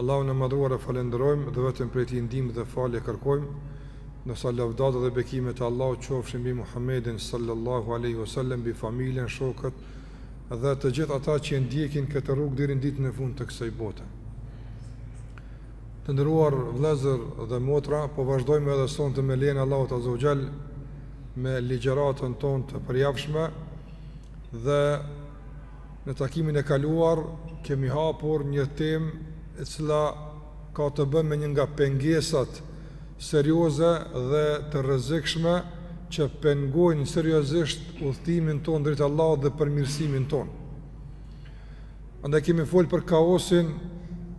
Allahun e Madhëruar e falënderojmë dhe vetëm prej Tij ndihmë dhe falje kërkojmë, ndërsa lavdatat dhe bekimet e Allahut qofshin mbi Muhammedin sallallahu alaihi wasallam, mbi familjen, shokët dhe të gjithë ata që e ndjekin këtë rrugë deri në ditën e fundit të kësaj bote. Të nderuar vëllezër dhe motra, po vazhdojmë edhe sonte me lejen e Allahut azza wa jall me ligjëratën tonë të përjavshme dhe Në takimin e kaluar kemi hapur një temë e cila ka të bëjë me një nga pengesat serioze dhe të rrezikshme që pengojnë seriozisht udhëtimin tonë drejt Allahut dhe përmirësimin tonë. Andaj kemi folë për kaosin,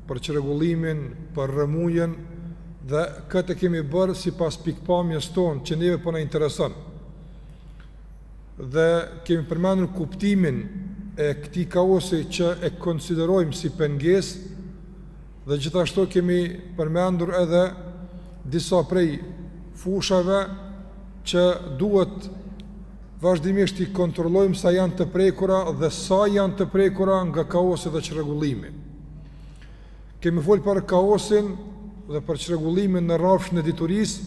për çrregullimin, për rrëmujën dhe këtë kemi bërë sipas pikëpamjes tonë që neve po na intereson. Dhe kemi përmendur kuptimin e këtij kaosi që e konsiderojmë si pengesë dhe gjithashtu kemi përmendur edhe disa prej fushave që duhet vazhdimisht t'i kontrollojmë sa janë të prekura dhe sa janë të prekura nga kaosi dhe çrregullimi. Kemi folë për kaosin dhe për çrregullimin në rrafshin e diturisë,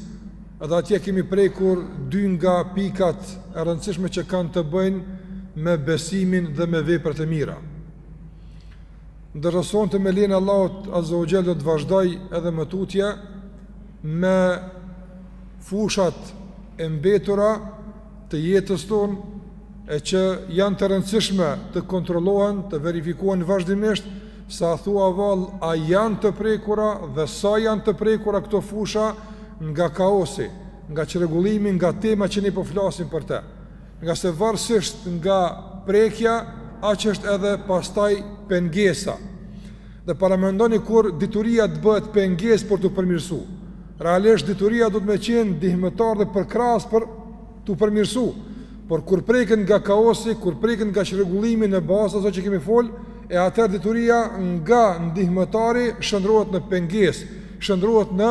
edhe atje kemi prekur dy nga pikat e rëndësishme që kanë të bëjnë me besimin dhe me veprat e mira. Ndërsa sonte me lejen e Allahut Azza wa Jalla do të vazhdoj edhe më tutje me fushat e mbetura të jetës tonë e që janë të rëndësishme të kontrollohen, të verifikohen vazhdimisht se a thua vallë a janë të prekura dhe sa janë të prekura këto fusha nga kaosi, nga çrregullimi, nga tema që ne po flasim për të. Ngase varësisht nga prekja, aq është edhe pastaj pengesa. Dhe paramendoni kur dituria të bëhet pengesë për t'u përmirësu. Realisht dituria duhet me qenë ndihmëtar dhe përkrahës për t'u përmirësu. Por kur preket nga kaosi, kur preket nga çrregullimi në bazë asaj që kemi fol, e atëherë dituria nga ndihmëtari shndërrohet në pengesë, shndërrohet në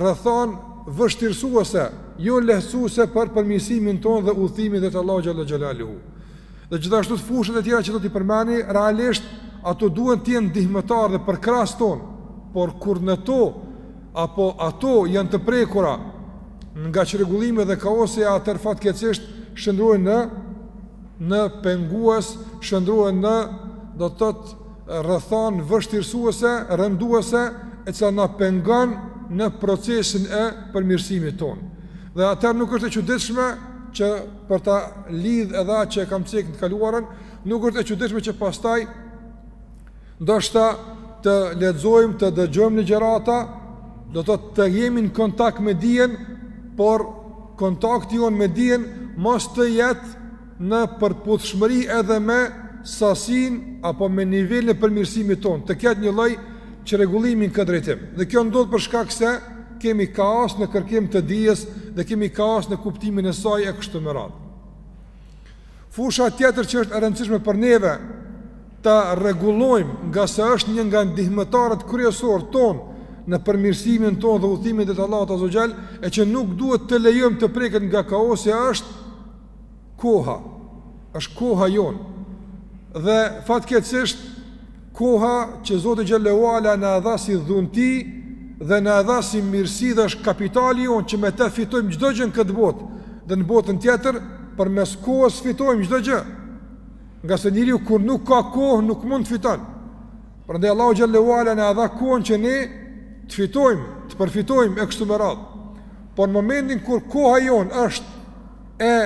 rrethanë vështirësuese, jo lehtësuese për përmirësimin tonë dhe udhëtimin drejt Allahut xhel-le xhelaluhu. Dhe gjithashtu fushat e tjera që do t'i përmendi, realisht ato duhen të jenë ndihmëtar dhe përkrahës tonë, por kur në to, apo ato janë të prekura nga çrregullimi dhe kaosi, atëherë fatkeqësisht shndërrohen në, në pengues, shndërrohen në, do të thotë, rrethanë vështirësuese, rënduese, e cila na pengon në procesin e përmirësimit tonë. Dhe atëherë nuk është e çuditshme që për ta lidh edhe atë që e kam cek në të kaluarën, nuk është e çuditshme që pastaj ndoshta të lexojmë, të dëgjojmë ligjërata, do të thotë të jemi në kontakt me dijen, por kontakti jonë me dijen mos të jetë në përputhshmëri edhe me sasinë apo me nivelin e përmirësimit tonë, të ketë një lloj çrregullimi në këtë drejtim. Dhe kjo ndodh për shkak se Kemi kaos në kërkim të dijes dhe kemi kaos në kuptimin e saj e kështu me radhë. Fusha tjetër që është e rëndësishme për neve ta rregullojmë, ngase është një nga ndihmëtarët kryesorë tonë në përmirësimin tonë dhe udhëtimin drejt Allahut Azza ue Xhel, e që nuk duhet të lejojmë të preket nga kaosi është Koha është koha jonë dhe fatkeqësisht koha që Zoti xhallahu ala na e dha si dhunti dhe na e dha si mirësi dhe është kapitali jonë që me të fitojmë çdo gjë në këtë botë dhe në botën tjetër përmes kohës fitojmë çdo gjë. Ngase njeriu kur nuk ka kohë nuk mund të fiton. Prandaj Allahu xhallahu ala na e dha kohën që ne të fitojmë, të përfitojmë e kështu me radhë. Por në momentin kur koha jonë është e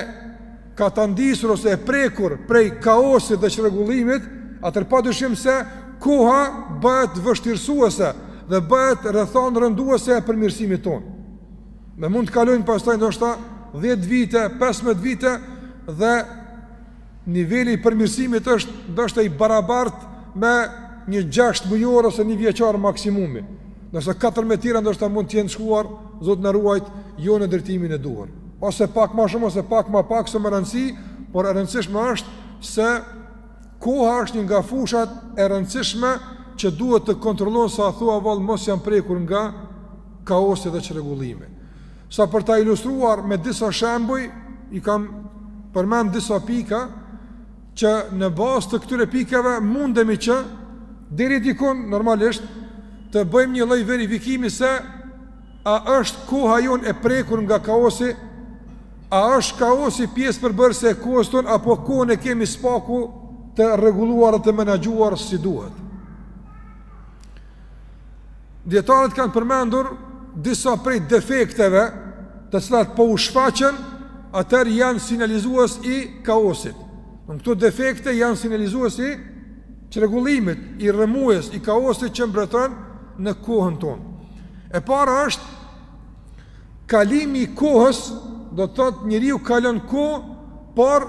katandisur ose e prekur prej kaosit dhe çrregullimit, atër pa dyshim se koha bëhet vështirësuese dhe bëhet rrethanë rënduese e përmirësimit tonë. Dhe mund të kalojnë pastaj ndoshta 10 vite, 15 vite dhe Niveli i përmirësimit është ndoshta i barabartë me një gjashtëmujor ose njëvjeçar maksimumi. Nëse katërmbëdhjetë tjera ndoshta mund të jenë shkuar, Zoti na ruajt, jo në drejtimin e duhur. Ose pak ma shumë ose pak ma pak, s'është me rëndësi, por e rëndësishme është se koha është një nga fushat e rëndësishme që duhet të kontrollohen se a thua vallë mos janë prekur nga kaosi dhe çrregullimi. Sa për ta ilustruar me disa shembuj, i kam përmend disa pika që në bazë të këtyre pikave mundemi që deri dikun normalisht të bëjmë një lloj verifikimi se a është koha jonë e prekur nga kaosi, a është kaosi pjesë përbërëse e kohës tonë, apo kohën e kemi së paku të rregulluar dhe të menaxhuar si duhet. Dijetarët kanë përmendur disa prej defekteve të cilat po u shfaqen, atëherë janë sinjalizues i kaosit. Në këto defekte janë sinjalizues i çrregullimit, i rrëmujës, i kaosit që mbretëron në kohën tonë. E para është Kalimi i kohës do të thotë njeriu kalon kohë, por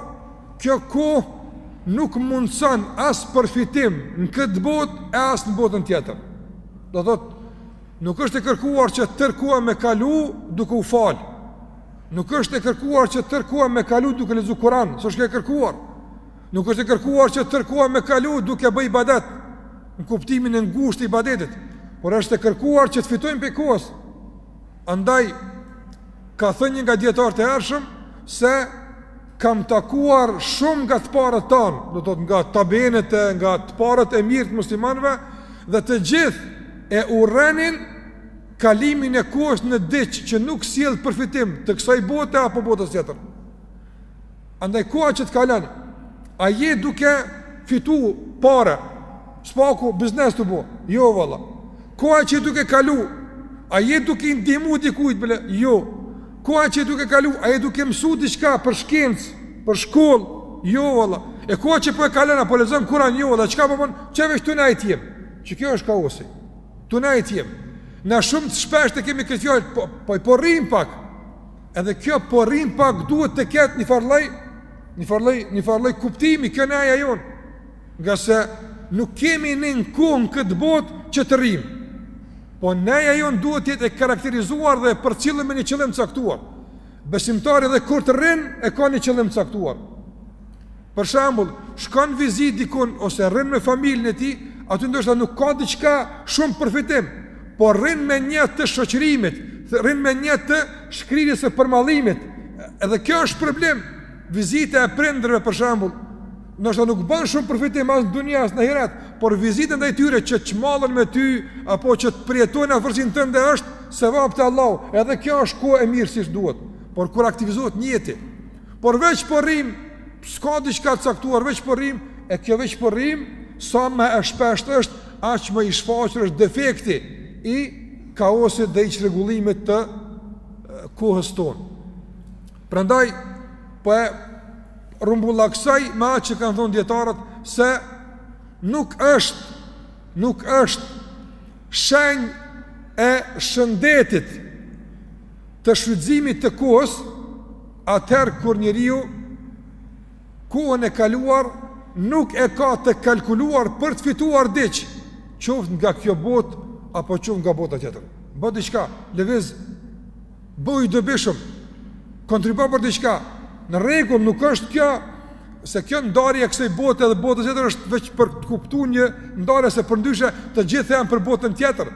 kjo kohë nuk mundëson as përfitim në këtë botë e as në botën tjetër. Do thotë nuk është e kërkuar që tërë koha me kalu duke u fal. Nuk është e kërkuar që tërë koha me kalu duke lexuar Kur'an, s'është e kërkuar. Nuk është e kërkuar që tërë koha me kalu duke bëj ibadet në kuptimin e ngushtë të ibadetit, por është e kërkuar që të fitojmë pi kohës. Andaj, ka thënë një nga dijetarët e hershëm, se kam takuar shumë nga të parët tanë, do të thotë nga tabiinët e nga të parët e mirë të muslimanve, dhe të gjithë e urrenin kalimin e kohës në diç që nuk sjell përfitim të kësaj bote apo botës tjetër. Andaj koha që të kalon, a je duke fitu pare, s paku, biznes tu bo, jo valla. Koha që je duke kalu, a je duke i ndihmu dikujt, bile, jo. Koha që je duke kalu, a je duke mësu diqka për shkencë, për shkollë, jo valla. E koha që po e kalon, a po lexon Kur'an, jo valla, çka po bon, qe veç tu nejt jem, qi kjo është kaosi, tu nejt jem. Na shumë të shpeshtë e kemi këtë fjalë, po, po, po rrim pak, Edhe kjo po rrim pak duhet të ketë një farë lloj, një farë lloj, një farë lloj kuptimi kjo neja jonë. Ngase nuk kemi ne kohë n'këtë botë që të rrim. Po neja jonë duhet të jetë e karakterizuar dhe përcjellë me një qëllim caktuar. Besimtari edhe kur të rrin e ka një qëllim caktuar. Për shembull, shkon vizit dikun ose rrin me familjen e tij, aty ndoshta nuk ka diçka shumë përfitim, por rrin me nijet të shoqërimit, rrin me nijet të shkrirjes së përmallimit. Edhe kjo është problem. Vizita e prindërve për shembull, ndoshta nuk bën shumë përfitim as dunja as në ahiret, por vizita ndaj tyre që të çmallen me ty apo që të përjetojnë afërsinë tënde është sevap te Allahu. Edhe kjo është kohë e mirë siç duhet. Por kur aktivizohet nijeti, Por veç po rrim, s'ka diçka të caktuar, veç po rrim, e kjo veç po rrim, sa më e shpeshtë është, aq më i shfaqur është defekti i kaosit dhe i çrregullimit të kohës tonë. Prandaj po e rrumbullakësoj me atë që kanë thënë dijetarët se nuk është nuk është shenjë e shëndetit të shfrytëzimit të kohës atëherë kur njeriu kohën e kaluar nuk e ka të kalkuluar për të fituar diç, qoftë nga kjo botë apo qoftë nga bota tjetër. Bo diçka, lëviz, bëhu i dobishëm, kontribuo për diçka. Në rregull, nuk është kjo se kjo ndarje e kësaj bote dhe botës tjetër është veç për të kuptuar një ndarje se përndryshe të gjithë janë për botën tjetër.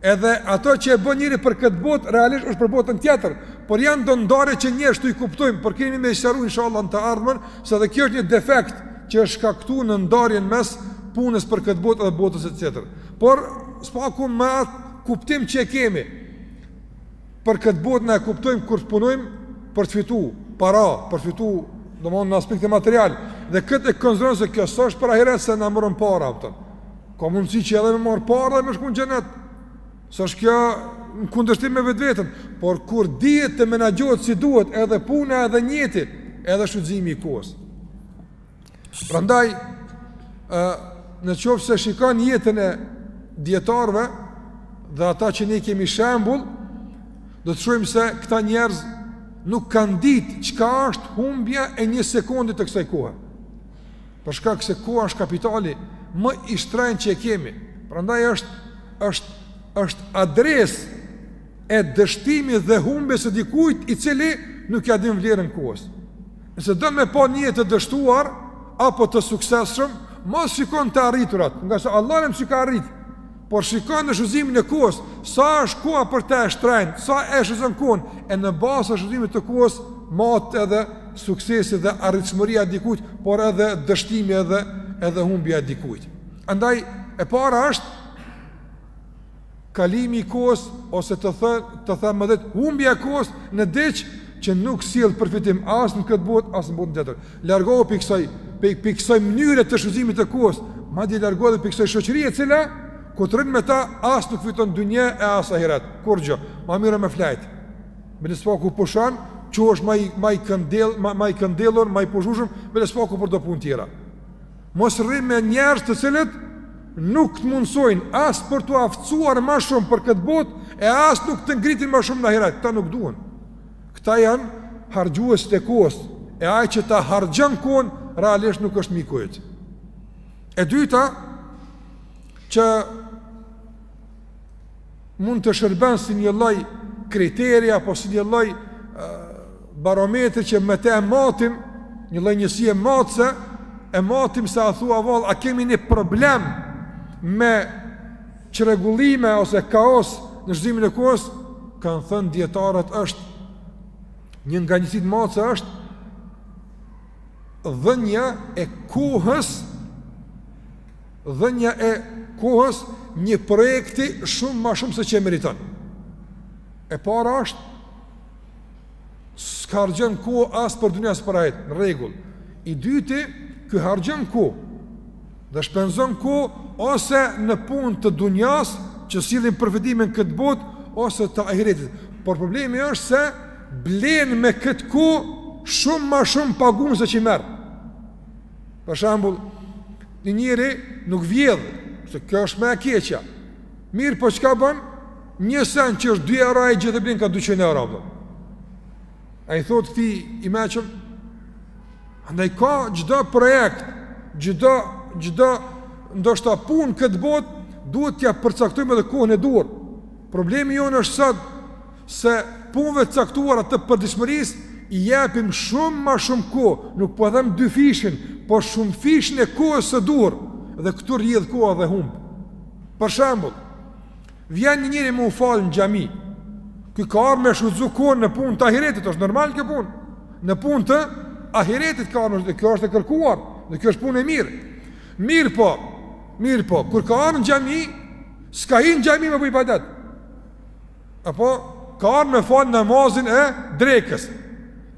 Edhe ato që e bën njeri për këtë botë realisht është për botën tjetër, por janë do ndarje që njerëz t'i kuptojmë, por kemi me i sqaru inshallah në të ardhmen se edhe kjo është një defekt që është shkaktuar në ndarjen mes punës për këtë botë dhe botës së tjetër. Por së paku me atë kuptim që e kemi për këtë botë na e kuptojmë kur të punojmë për të fitu para, për të fitu domthonë në aspektin material dhe këtë e konsideron se kjo s'është për ahiret se na morëm para ato. Ka mundësi që edhe me marrë pare dhe me shku në xhenet s'është kjo në kundërshtim me vetveten Por kur dihet të menaxhohet si duhet edhe puna edhe nijeti Edhe shfrytëzimi i kohës Prandaj Në qoftë se shikon jetën e dijetarëve Dhe ata që ne kemi shembul Do të shohim se këta njerëz Nuk kanë ditë çka është humbja e një sekondi të kësaj kohe Për shkak se koha është kapitali më i shtrenjtë që e kemi. Prandaj është është është adresë e dështimit dhe humbjes së dikujt i cili nuk ia din vlerën kohës. Nëse do me pa një të dështuar apo të suksesshëm, mos shiko në të arriturat, ngase Allahu alem si ka arrit. Por shiko në shfrytëzimin e kohës, sa është koha për të e shtrenjtë, sa e shfrytëzon kohën, e në bazë të shfrytëzimit të kohës, matet edhe suksesi dhe arritshmëria e dikujt, por edhe dështimi edhe, edhe humbja e dikujt. Andaj, e para është, kalimi i kohës, ose të them, të them më drejt, humbja e kohës në diç, që nuk sjell përfitim as në këtë botë, as në botën tjetër. Largohu prej kësaj, prej kësaj mënyre të shfrytëzimit të kohës, madje largohu edhe prej kësaj shoqërie e cila, kur të rrin me ta, as nuk fiton dynja e as ahiret, kurgjë, ma mirë me flejt, bile së paku pushon, çohesh ma i, ma i këndell, ma, ma i këndellur, ma i pushueshëm, bile së paku për do punë tjera. Mos rri me njerëz të cilët, nuk të mundësojnë as për t'u aftësuar ma shumë për këtë botë, e as nuk të ngritin ma shumë në ahiret, këta nuk duhen. Këta janë harxhuesit e kohës, e ai që ta harxhon kohën realisht nuk është miku yt. E dyta që mund të shërben si një lloj kriteri apo si një lloj barometri që me të e matim, një lloj njësie matëse, e matim se a thua vallë, a kemi një problem me Çrregullime ose kaos në shfrytëzimin e kohës, kanë thënë dijetarët është një nga njësitë matëse është dhënja e kohës dhënja e kohës një projekti shumë ma shumë se që e meriton. E para është S'harxhon kohë as për dunja as për ahiret, në rregull. I dyti, ky harxhon kohë, dhe shpenzon kohë, ose në punë të dunjasë, që sillin përfitim në këtë botë, ose të ahiretit. Por problemi është se, blen me këtë kohë, shumë ma shumë pagun se që i merr. Për shembull, një njeri nuk vjedh, se kjo është më e keqja. Mirëpo çka bon? Një send që është 2 euro ai gjithë e blen ka 200 euro apo. A i thotë këtij i meçëm? Andaj ka çdo projekt, çdo çdo ndoshta punë n'këtë botë duhet t'ia përcaktojmë edhe kohën e duhur. Problemi jonë është sot se punëve të caktuara të përditshmërisë i jepim shumë ma shumë kohë, nuk po them dyfishin, po shumëfishin e kohës së duhur dhe këtu rrjedh koha dhe humb. Për shembull, Vjen një njeri me u fal në xhami Ky ka ardh me shfrytzu kohën në punë të ahiretit është normal kjo punë Në punë të ahiretit ka ardh me shfrytzu Kjo është e kërkuar Dhe kjo është punë e mirë Mirëpo Mirëpo Kur ka ardh në xhami S'ka hi në xhami me bo ibadet Apo Ka ardh me fal namazin e drekës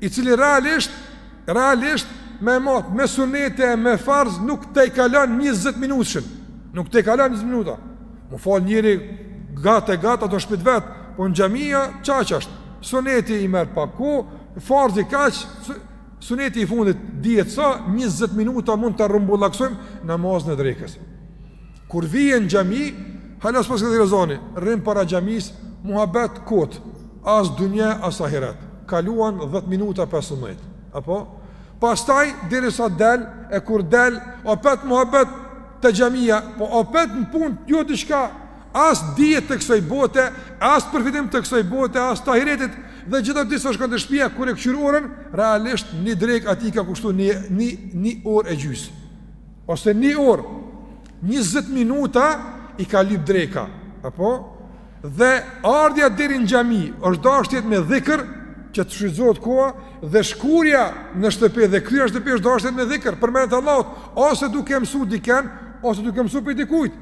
I cili realisht Realisht Me mat Me sunete Me farz Nuk tejkalon 20 minutëshin Nuk tejkalon 20 minuta M'u fal njeri gatë e gatë ato n'shpi t'vet, po në xhami a çaq është. Suneti i merr pak kohë, farzi kaq, suneti i fundit dihet sa 20 minuta mund ta rrumbullaksojmë namazin e drekës. Kur vjen n'xhami, hala s'ka thirr ezani, rrin para xhamisë, muhabet kot, as dunja as ahiret. Kaluan 10 minuta, 15. Apo Pastaj derisa del e kur del opet muhabet te xhamia, po opet në punë jo diçka as dije të kësaj bote, as përfitim të kësaj bote, as të ahiretit dhe gjithë ato derisa shkon te shtëpia kur e kqyr orën, realisht një drekë atij i ka kushtu një një një orë e gjys. Ose një orë 20 minuta i ka lyp dreka, apo Dhe ardhja deri në xhami është dasht t'jetë me dhikr që të shfrytëzohet koha dhe shkurja në shtëpi dhe kthyerja në shtëpi është dasht t'jetë me dhikr përmendje të Allahut, ose duke mësu dikën, ose duke mësu prej dikujt.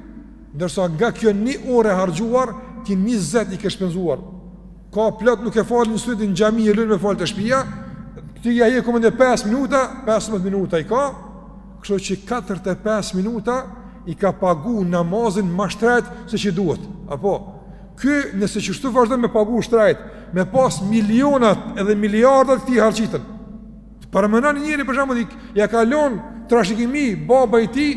Ndërsa nga kjo një orë e harxhuar, ti 20 i ke shpenzuar. Ka plot nuk e falin sunetin në xhami e lënë me fal te shtëpia, këtij ia hekim edhe 5 minuta, 15 minuta i ka, Kështu që 45 minuta i ka pagu namazin ma shtrejt se që duhet. Apo, ky nëse qeshtu vazhdon me pagu shtrejt, me pas milionat edhe miliardat ka t'i harxhiten. Paramendo njeri për shembull, ia ka lon trashëgimi baba i tij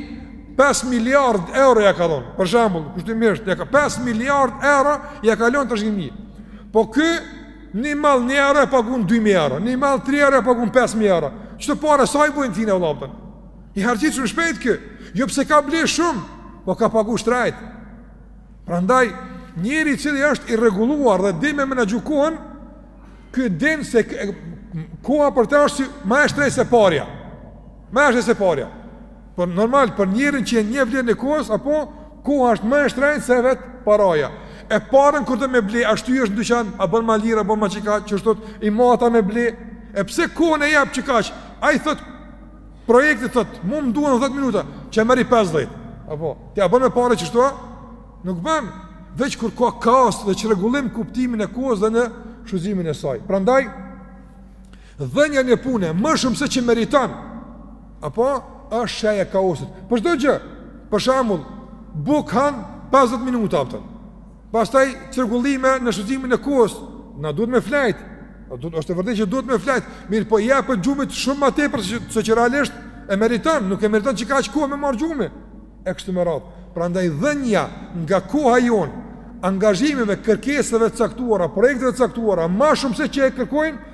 5 miliard euro ia ka lon. Për shembull, kushtimisht, ia ka 5 miliard euro ia ka lon trashëgimi. Po ky Një mall një euro e pagun 2000 euro, një mall 3 euro e pagun 5000 euro. Qëto pare sa i bën ti në vëllapën? I harxhi shumë shpejt ky. Jo pse ka bler shumë, po ka pagu shtrajt. Prandaj njeri i cili është i rregulluar dhe di me menaxhu kohën, ky din se koha për të është si më e shtrejtë se parja. Më e shtrejtë se parja. Por normal për njerin që e njeh vlerën e kohës, apo koha është më e shtrenjtë se vet paraja. E paren kur do me ble, ashtu është në dyqan, a bën më lirë, a bën më qikaq, çu thot, i mata me ble. E pse kohën e jap qikaq? Ai thot projekti thot, "Mu më duan 10 minuta, qe merri 50." Apo, ti a bën me pare qështu, a? Nuk bën. Veç kur ka kaos dhe çrregullim kuptimin e kohës dhe në shfrytëzimin e saj. Prandaj Dhënia një pune më shumë se që meriton. Apo është shej e kaosit. Për çdo gjë. Për shembull, buk han 50 minuta aftë. Pastaj çrregullime në shfrytëzimin e kohës, na duhet me flajt. Po duhet është e vërtet që duhet me flajt. Mirëpo ja jep gjumit shumë më tepër se që realisht e meriton, nuk e meriton qëkaq kohë me marr gjumi. E kështu me radhë. Prandaj dhënia nga koha jon, angazhimeve, kërkesave të caktuara, projekteve të caktuara, më shumë se që e kërkojnë,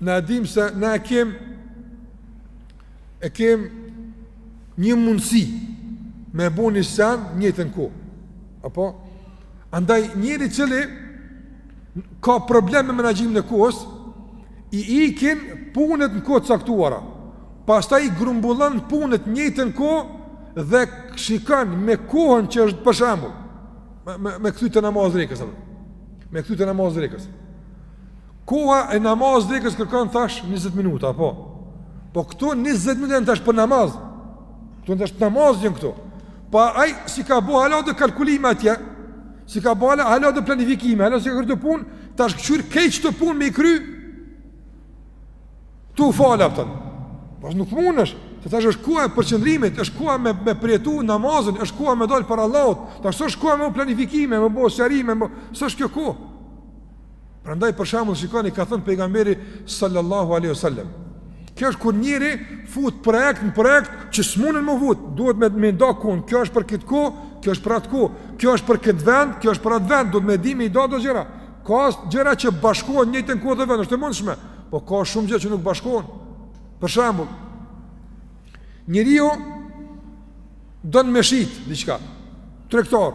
Na e dimë se na e kem e kem një mundësi me e bo një sen njëjtën kohë. Apo? Andaj njeri i cili ka probleme me menaxhimin e kohës, i ikin punët në kohë të caktuara. Pastaj i grumbullon punët njëjtën kohë dhe shikan me kohën që është përshambull. Me, me, me kthy te namaz drekës. Me kthy te namaz drekës. Koha e namaz drekës kërkan thash 20 minuta, po. Po këto 20 minuta janë tash për namaz. Këto janë tash për namaz janë këto. Po ai, s'i ka bo hala do kalkulime atje, s'i ka bo hala do planifikime, hala s'i ka kry do pun, tash këqyrë kej që të pun me i kry, tu falë apëtën. Po nuk mund është, të tash është koha e përqëndrimit, është koha me, me përjetu namazin, është koha me dalë para Allahut, tash s'është koha me planifikime, me bo sqarime, me bo, s'është kjo koha. Prandaj për shembull shikoni ka thënë pejgamberi sallallahu alaihi wasallam. Kjo është kur njeri fut projekt në projekt që s'mundën m'u fut, duhet me me nda kohën. Kjo është për këtë kohë, kjo është për atë kohë, kjo është për këtë vend, kjo është për atë vend, duhet me di me i nda do gjëra. Ka gjëra që bashkohen në njëjtën kohë dhe vend, është e mundshme, po ka shumë gjëra që nuk bashkohen. Për shembull, njeriu don me shit diçka. Tregtor.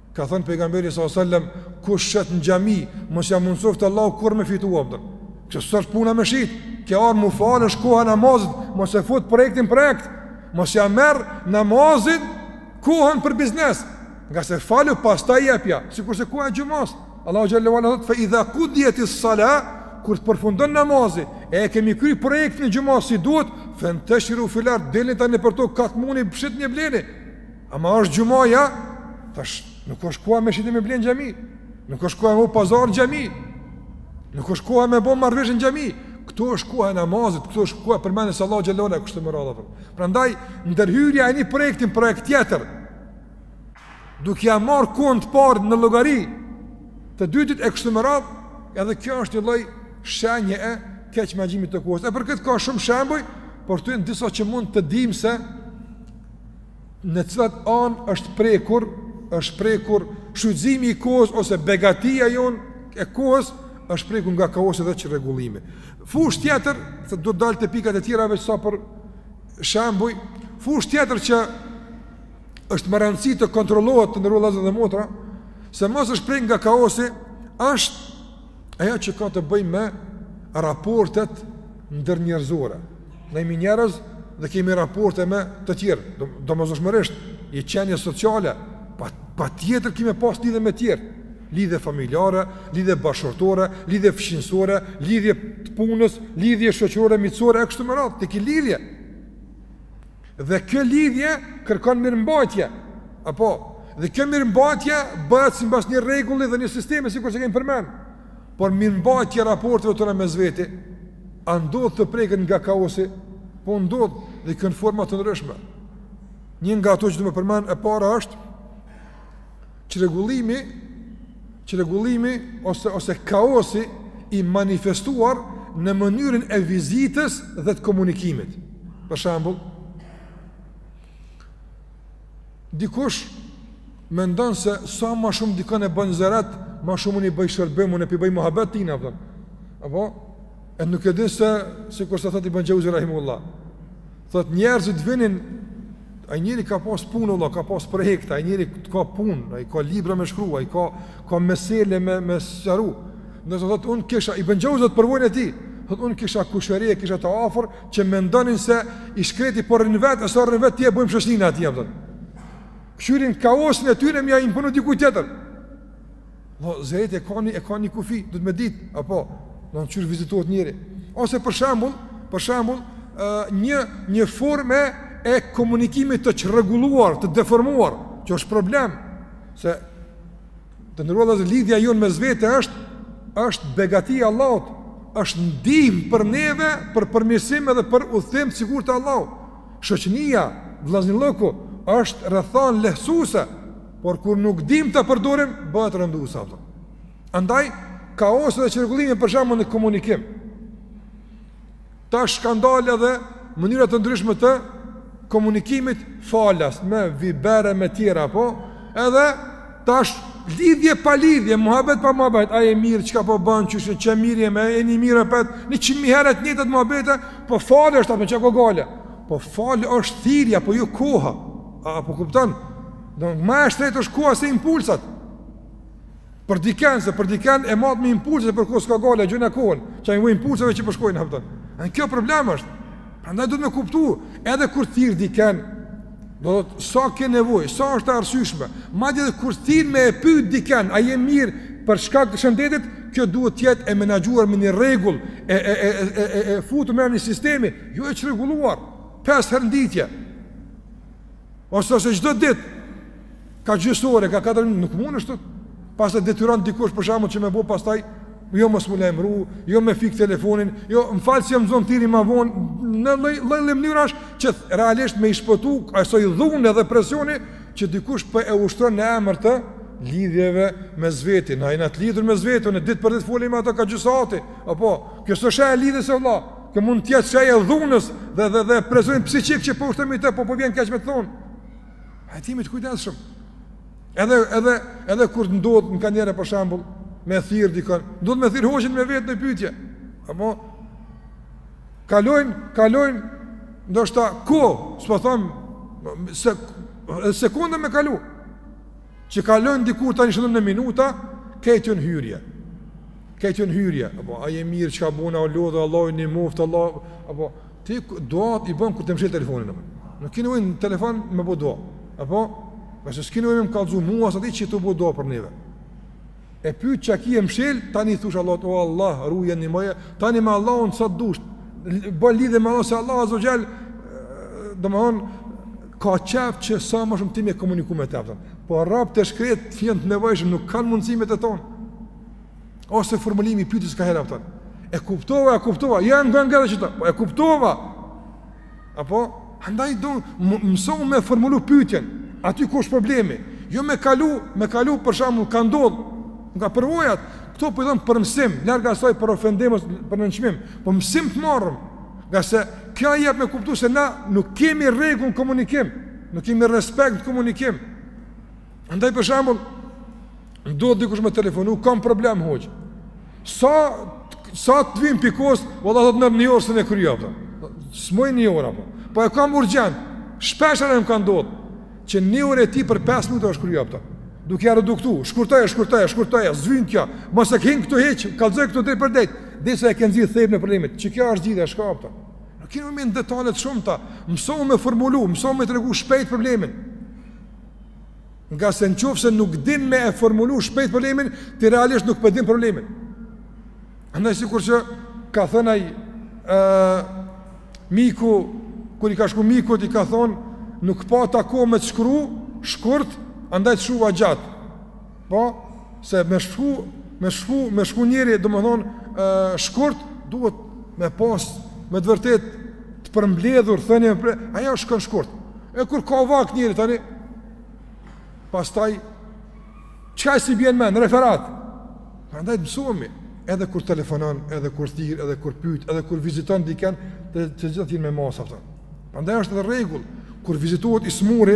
Ka thënë pejgamberi sallallahu alajhi wasallam, kush shet në xhami, mos ia mundsoftë Allahu kurrë me fitu, domethënë këtu s'osht puna me shit, ke ardh m'u fal është koha namazit, mos e fut projektin n'projekt. Mos ia merr namazin kohën për biznes. Ngase falu pastaj jepja, sikurse koha e xhumasë. Allahu xhelle ue ala thot fa idha qudiyat as-sala kur të përfundon namazi, e kemi kry projektin e xhumasë si duhet, fantashiru fil ard, dilni tani nëpër tokë, muni shitni e bleni. Ama është xhumaja, tash nuk është koha me shit me ble n'xhami, nuk është koha me bo pazar n'xhami, nuk është koha me bo marrëveshje n'xhami, këtu është koha e namazit, këtu është koha e përmendjes së Allahut xhelle shanuhu, kështu me radhë, prandaj, ndërhyrja e një projekti n'projekt tjetër, duke ia marrë kohën të parë në llogari të dytit e kështu me radhë, edhe kjo është një lloj shenje e keqmenaxhimit të kohës, e për këtë ka shumë shembuj, por të në disa që mund të dimë se Në cilat anë është prekur, është prekur shfrytëzimi i kohës ose begatia jonë e kohës është prekur nga kaosi dhe çrregullimi. Fushë tjetër, se do të dal te pikat e tjera veç sa për shembuj, fushë tjetër që është me rëndësi të kontrollohet të nderuar vëllezër dhe motra, se mos është prek nga kaosi, është Ajo që ka të bëjë me raportet ndërnjerëzore. Ne jemi njerëz dhe kemi raporte me të tjerë, domosdoshmërisht, je qenie sociale, pa patjetër ki me pas lidhje me tjerë, lidhje familjare, lidhje bashkëshortore, lidhje fqinjësore, lidhje të punës, lidhje shoqërore, miqësore, e kështu me radhë, ti ki lidhje. Dhe kjo lidhje kërkon mirëmbajtje. Apo, dhe kjo mirëmbajtje bëhet simbas një rregulli dhe një sistemi, sikurse kemi përmend. Por mirëmbajtja e raporteve tona mes veti, a ndodh të preken nga kaosi, po ndodh dhe kjo në forma të ndryshme. Një nga ato që du me përmend e para është, Çrregullimi, çrregullimi ose ose kaosi i manifestuar në mënyrën e vizitës dhe të komunikimit. Për shembull, dikush mendon se sa më shumë dikon e bën ziaret, më shumë unë i bëj shërbim, unë p'i bëj muhabet tina, apo? Apo e nuk e din se sikurse thotë Ibn Xheuzi rahimehullah. Thot njerëzit vinin, ai njeri ka pas punë vallah, ka pas projekte, ai njeri ka punë, ai ka libra me shkru, ai ka ka mesele me me sqaru. Ndërsa thotë, unë kisha, Ibn Xheuzi thot përvojën e tij, thot unë kisha kushëri e kisha të afër që mendonin se i shkreti po rrin vet ose rrin vet t'ia bëjmë shoqërinë atij apo. Kqyrin kaosin e tyre me ia imponu dikujt tjetër. me zveti e kanë e kanë kufi, duhet me ditë, apo qysh vizitohet njeri. Ose për shembull, për shembull, një një formë e komunikimit të çrregulluar, të deformuar, që është problem se të ndërua dhe lidhja jonë me zvete është është begati e Allahut, është ndihmë për neve, për përmirësim edhe për udhëtim të sigurt te Allahu. Shoqënia, vllaznillëku, është rrethanë lehtësuese. Por kur nuk dimë ta përdorim, bëhet rënduese apo. Andaj kaosi dhe çrregullimi për shembull në komunikim. Tash ka kanale dhe mënyra të ndryshme të komunikimit falas me Viber e me tjera, po edhe tash lidhje pa lidhje, muhabet pa muhabet, a je mirë çka po bën, qysh je mirë me e një mirë apo njëqind mijë herë të njëjtat muhabete, po falë është apo s'ka gajle. Po falë është thirrja, po jo koha. A po kupton? Po ma e shtrejtë është koha se impulsat. Për diken se për diken e mat me impulse për kohë s'ka gajle, gjoja kohën, që ai impulsave që po shkojnë a kupton. Ai kjo problem është. Prandaj duhet me kuptu, edhe kur thirr diken, do të thotë sa ke nevojë, sa është e arsyeshme. Madje edhe kur thirr me e pyet diken, a je mirë për shkak të shëndetit, kjo duhet të jetë e menaxhuar me një rregull e e e e e, e futur në një sistem, jo e çrregulluar. Pesë herë n'ditë. Ose ose çdo ditë ka gjysë ore, ka katër nuk mundesh ti. Pastaj detyron dikush për shembull që me bo pastaj jo mos m'u lajmëru, jo me fik telefonin, jo më fal se jam i zonë thirri ma vonë në lloj lloj mënyrash që realisht me i shpëtu asaj dhune dhe presioni që dikush po e ushtron në emër të lidhjeve mes veti, a jena të lidhun mes veti, ne ditë për ditë folim ato ka gjysë sati, apo, kjo s'është e lidhjes vlla, Kjo mund të jetë shenjë e dhunës dhe dhe dhe presion psiçik që po ushtron mbi të, po po i vjen keq me të thonë. E t'jemi të kujdesshëm. Edhe edhe edhe kur ndodh nganjëherë për shembull me thirrë dikon, duhet me thirrë hoxhën me vetë naj pyetje. Apo kalojnë, kalojnë ndoshta kohë, s'po them sekonda me kalu. Që kalojnë dikur tani shndërrohen në minuta, krejt janë hyrje. Krejt janë hyrje. Apo, a je mirë çka po bon, a u lodhe, Allah, të nimoftë, Allah. Apo, ti duat i bon kur të mshelë telefonin. Apo. Nuk ki nevojë n'telefon me bo dua. Apo, nëse s'ki nevojë me më kallëzu mua, se ti je tu bo dua për neve. E pyet çka ki e mshel, tani thush Allahut, o Allah, ruje nimoje, tani me Allahun sa të dush, bon lidhje me Allah, se Allah azze ue xhel, domethonë, ka qejf që sa më shumë ti me komuniku me të a kupton. Po robt e shkretë, që janë të nevojshëm, nuk kanë mundësi me të thonë. Ose formulimi i pytjes ka herë a kupton. E kuptova, e kuptova, ja jo, ngo ngo edhe qeta, po e kuptova. Apo, andaj do mëso me formulu pyetjen, aty ku është problemi? Jo me kalu, me kalu për shembull ka ndodh nga përvojat, këto po i thom për mësim, larg asaj për ofendim ose për nënçmim, po mësim të marrim. Ngase kjo jep me kuptu se na nuk kemi rregull në komunikim, nuk kemi respekt komunikim. Andaj për shembull, ndodh dikush me telefonu, kam problem hoxhë. Sa sa të vyn pikos, valla thot në një orë se ne krya apo. S'muj një orë apo. Po e kam urgjent. Shpesh edhe më ka ndodhur që një orë e tij për 5 minuta është kry apo. Duke ia reduktu, shkurtoje, shkurtoje, shkurtoje, s'vyn kjo. Mos e kin këtu hiç, kallzoj këtu drejtpërdrejt. Derisa e kanë zgjidhë thelbin e problemit. Qe kjo është gjithçka apo. Në këtë moment detalet e shumta, mëso me formulu, mëso me tregu shpejt problemin. Ngase në qoftë se nuk din me e formulu shpejt problemin, ti realisht nuk po e din problemin. Andaj sikur që ka thënë ai, miku, kur i ka shkru mikut, i ka thonë, nuk pata kohë me të shkru shkurt, andaj të shkrova gjatë. Po, se me shkru, me shkru, me shkru njeri, domethonë, shkurt, duhet me pas, me të vërtetë, të përmbledhur thënien, ajo është, shkon shkurt. E kur ka vakt njeri, tani, pastaj, çka s'i bjen në mend, referat, prandaj të mësohemi, edhe kur telefonon, edhe kur thirr, edhe kur pyet, edhe kur viziton dikën, të të gjitha të jenë me masa këto. Prandaj është edhe rregull kur vizitohet i smuri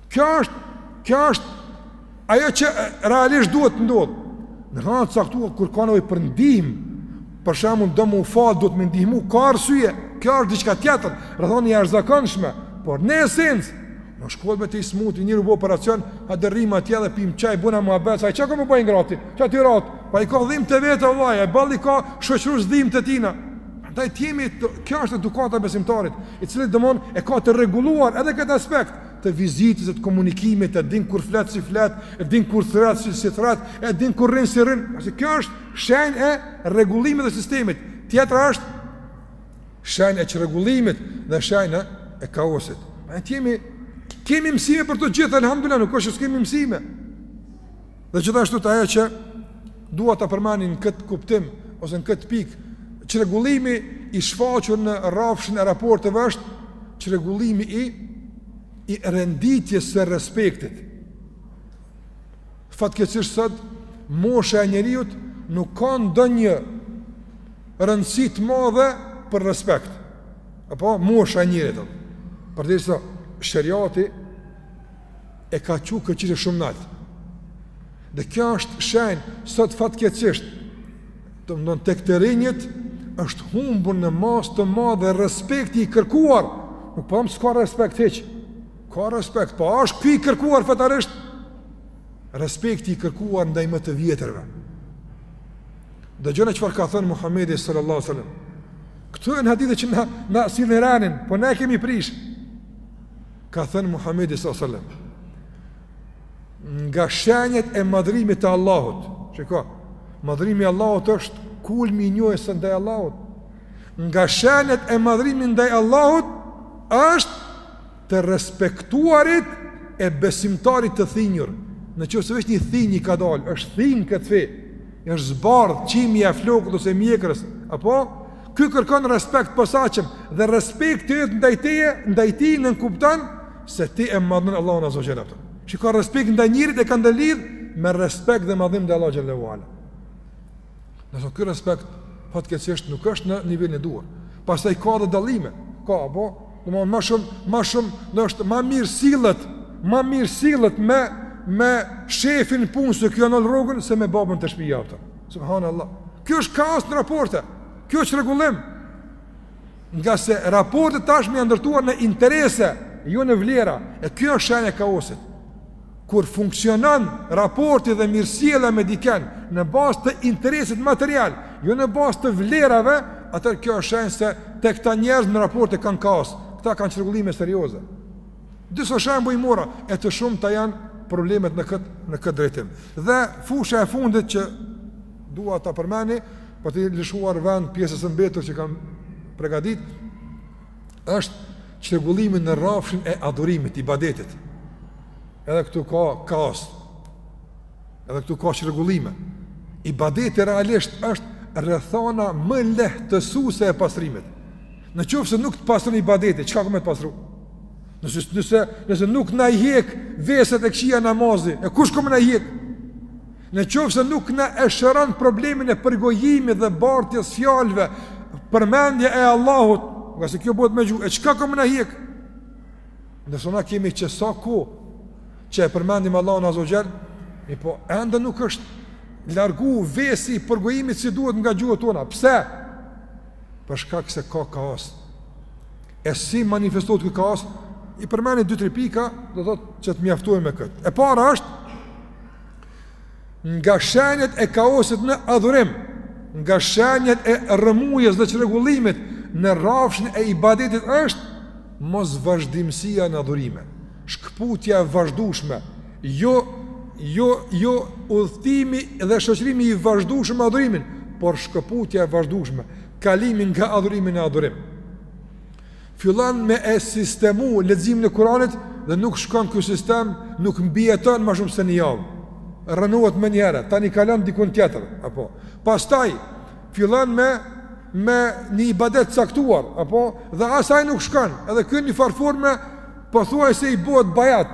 Kjo është, kjo është ajo që realisht duhet të ndodhë. Në rrethana të caktuara, kur ka nevojë për ndihmë, për shembull do me u falë, duhet me i ndihmu, ka arsye, kjo është diçka tjetër, rrethanë e jashtëzakonshme, por në esencë, na shkojmë te i smuti, njeri u bo operacion, edhe rrimë atje dhe pimë çaj, bojna muhabet, e çka me bo i ngrati, që aty ratë, po i ka dhimtë e veta, Allah, e bali ka shoqëru dhimtë e tina, Andaj të jemi, kjo është edukata e besimtarit, i cili domethonë e ka të rregulluar edhe këtë aspekt, të vizitës e të komunikimit, e din kur flet si flet, e din kur thret si si thret, e din kur rrin si rrin. Pasi kjo është shenjë e rregullimit dhe sistemit. Tjetra është shenjë e çrregullimit dhe shenjë e kaosit. Ne kemi kemi mësime për të gjithë, alhamdulillah, nuk është se s'kemi mësime. Dhe gjithashtu të ajo që dua ta përmendi në këtë kuptim, ose në këtë pikë, çrregullimi i shfaqur në rafshin e raporteve është çrregullimi i, i renditjes së respektit. Fatkeqësisht sot, mosha e njeriut nuk ka ndonjë rëndësi të madhe për respekt. Apo, mosha e njeriut. Përderisa sheriati, e ka çu këtë çështje shumë nalt. Dhe kjo është shenjë sot fatkeqësisht, domethënë tek të rinjët është humbur në masë të madhe respekti i kërkuar. Nuk po them s'ka respekt hiç. Ka respekt, po është ky i kërkuar fetarisht. Respekti i kërkuar ndaj më të vjetërve. Dëgjoni çfarë ka thënë Muhammedi sallallahu alaihi wasallam. Këto janë hadithe që na, na sjellin rendin, po na e kemi prish. Ka thënë Muhamedi sallallahu alaihi wasallam, nga shenjat e madhrimit të Allahut, që ka, madhrimi i Allahut është kulmi i njohjes ndaj Allahut. Nga shenjat e madhrimit ndaj Allahut është të respektuarit e besimtarit të thinjur. Në qoftë se veç një thinjë i ka dalë, është thinjë në këtë fe, është zbardhë qimja e flokut ose mjekrës, apo? Ky kërkon respekt posaçëm dhe respekt i yti ndaj tij, ndaj tij nënkupton se ti e madhëron Allahun azze ue xhel. Se ka respekt ndaj njeriut e ka ndërlidh me respekt dhe madhrim ndaj Allahut xhele ue ala. Nëse ky respekt fatkeqësisht nuk është në nivelin e duhur. Pastaj ka edhe dallime. Ka apo, domthonë më shumë, më shumë, disa më mirë sillet, më mirë sillet me me shefin në punë se ia jep rrogën se me babën te shpia Subhanallah. Kjo është kaos në raporte. Kjo është çrregullim. Ngase raportet tashmë janë ndërtuar në interese, jo në vlera. E kjo është shenja e kaosit. Kur funksionon raporti dhe mirësjella me dikënd në bazë të interesit material, jo në bazë të vlerave, atëherë kjo është shenjë se tek këta njerëz në raporte kanë kaos. Këta kanë çrregullime serioze. Disa shembuj mora, e të shumta janë problemet në këtë në këtë drejtim. Dhe fusha e fundit që dua ta përmendi, për t'i lëshuar vend pjesës së mbetur që kam përgatit, është çrregullimi në rrafshin e adhurimit, ibadetit. Edhe këtu ka kaos. Edhe këtu ka çrregullime. Ibadeti realisht është rrethana më lehtësuese e pastrimit. Në qoftë se nuk të pastron ibadeti, çka ka me të pastru? Nëse nëse nëse nuk na i hjek veset e këqija namazi, e kush ka me na i hjek? Në qoftë se nuk na e shëron problemin e përgojimit dhe bartjes fjalëve, përmendja e Allahut, ngase kjo bëhet me gjuhë, e çka ka me na i hjek? Nëse na kemi që sa kohë që e përmendim Allahun Azza wa Jall, e po ende nuk është largu vesi i përgojimit si duhet nga gjuhët tona. Pse? Për shkak se ka kaos. E si manifestohet ky kaos? I përmendim dy tri pika, do thotë që të mjaftojmë me këtë. E para është Nga shenjat e kaosit në adhurim, nga shenjat e rrëmujës dhe çrregullimit në rrafshin e ibadetit është mos vazhdimësia në adhurime, shkëputja e vazhdueshme, jo jo jo udhëtimi dhe shoqërimi i vazhdueshëm me adhurimin, por shkëputja e vazhdueshme, kalimi nga adhurimi në adhurim. Fillon me e sistemu leximin e Kuranit dhe nuk shkon ky sistem, nuk mbijeton më shumë se një javë. Rrënohet menjëherë, tani kalon dikun tjetër, apo. Pastaj fillon me me një ibadet caktuar, apo dhe asaj nuk shkon. Edhe ky njëfarë forme pothuajse i bëhet bajat.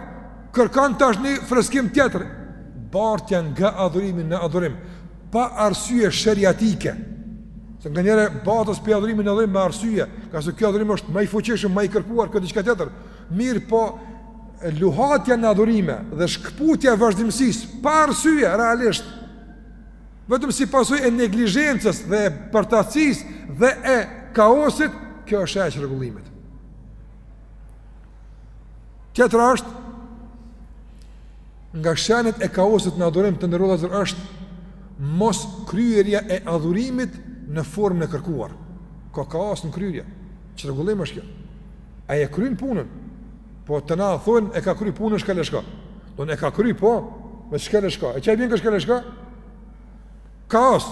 Kërkon tash një freskim tjetër, bartja nga adhurimi në adhurim. pa arsye sheriatike. Se nganjëherë bartesh prej adhurimit në adhurim me arsye, kah se ky adhurim është ma i fuqishëm, ma i kërkuar, kjo diçka tjetër. Mirëpo, luhatja në adhurime dhe shkëputja e vazhdimësisë, pa arsye, realisht, vetëm si pasojë e neglizhencës dhe e përtacisë dhe e kaosit, kjo është e çrregullimit. Tjetra është, Nga shenjat e kaosit në adhurim të nderuar vëllezër është mos kryerja e adhurimit në formën e kërkuar. Ka kaos në kryerje. Çrregullim është kjo. Ai e kryen punën. Po te na thonë e ka kry punën shkel e shko. Do e ka kry po, me shkel e shko. E çka i bjen kjo shkel e shko? Kaos.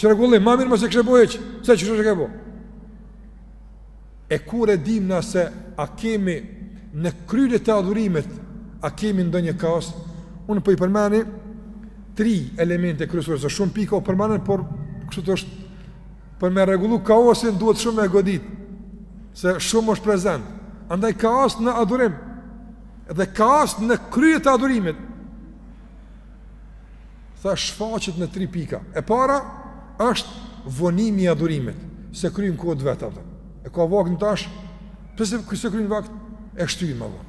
Çrregullim, ma mirë mos e kishe bo hiç. Se që e ke bo? E kur e dimë na se a kemi në kryrje të adhurimit, a kemi ndonjë kaos? Unë po i përmendi tri elemente kryesore, se shumë pika u përmendën, por kështu është për me rregullu kaosin duhet shumë me goditë, se shumë është prezent. Andaj kaos në adhurim, dhe kaos në kryrje të adhurimit. Thashë shfaqet në tri pika. E para është vonimi i adhurimit, s'e kryn në kohë të vet apo. E ka vaktin tash, pse s'e kryn n'vakt, e shtyn më vonë.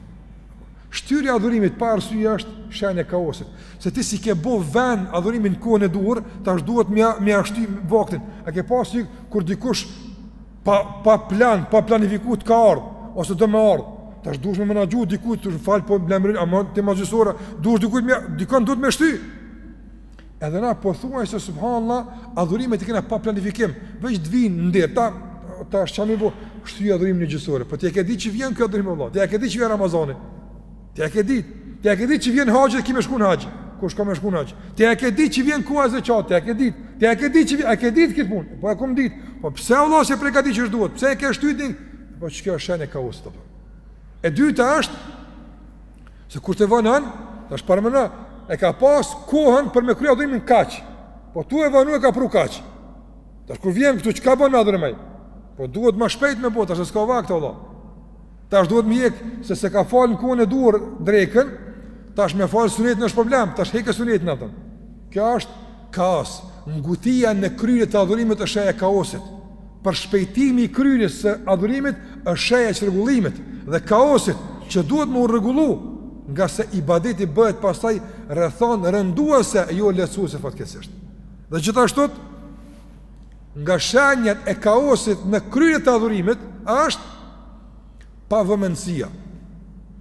Shtyrja e adhurimit pa arsye është shenjë e kaosit. Se ti s'i ke bo ven adhurimit n'kohën e duhur, tash duhet me ia, me ia shty vaktin. A ke pa sikur dikush Pa, pa plan, pa planifiku të ka ardhë, ose do me ardhë. Tash duhesh me menaxhu dikujt, të falë po blemërin, a më të ma gjysë ore, duhesh dikujt me, dikën duhet me shty. Edhe na pothuajse subhanallah, adhurimet i kena pa planifikim, veç të vijnë n'derë, ta, tash çka me bo, shtyje adhurimin gjysë ore, po ti e ke di që vjen ky adhurim Allah, ti e ke di që vjen Ramazani. Ti e ke ditë, ti e ke ditë që vjen haxhi dhe ki me shku në haxhi. Kush ka me shku në haxhi? Ti e ke ditë që vjen koha e zeqatit, ti e ke ditë. Ti e ke ditë që e ke ditë këtë punë. Po e kom ditë. Po pse vëlla s'e përgatite qysh duhet? Pse e ke shtytin? Po kjo është shenjë e kaosit. E dyta është se kur të vonon, tash paramendo e ka pas kohën për me kry adhurimin kaq. Po tu e vonu e ka pru kaq. Tash kur vjen këtu çka bën adhurimi? Po duhet më shpejt me bo tash, se s'ka vakt vëlla. Tash duhet me hjek se s'e ka fal në kohën e duhur drekën, tash me fal sunetin është problem, tash heke sunetin atë. Kjo është kaos, ngutia në kryerje të adhurimit është shenja e kaosit. Përshpejtimi i kryerjes së adhurimit është shenja e çrregullimit dhe kaosit që duhet me u rregullu, ngase ibadeti bëhet pastaj rrethanë rënduese e jo lehtësuese fatkeqësisht. Dhe gjithashtu Nga shenjat e kaosit në kryerje të adhurimit është pavëmendësia.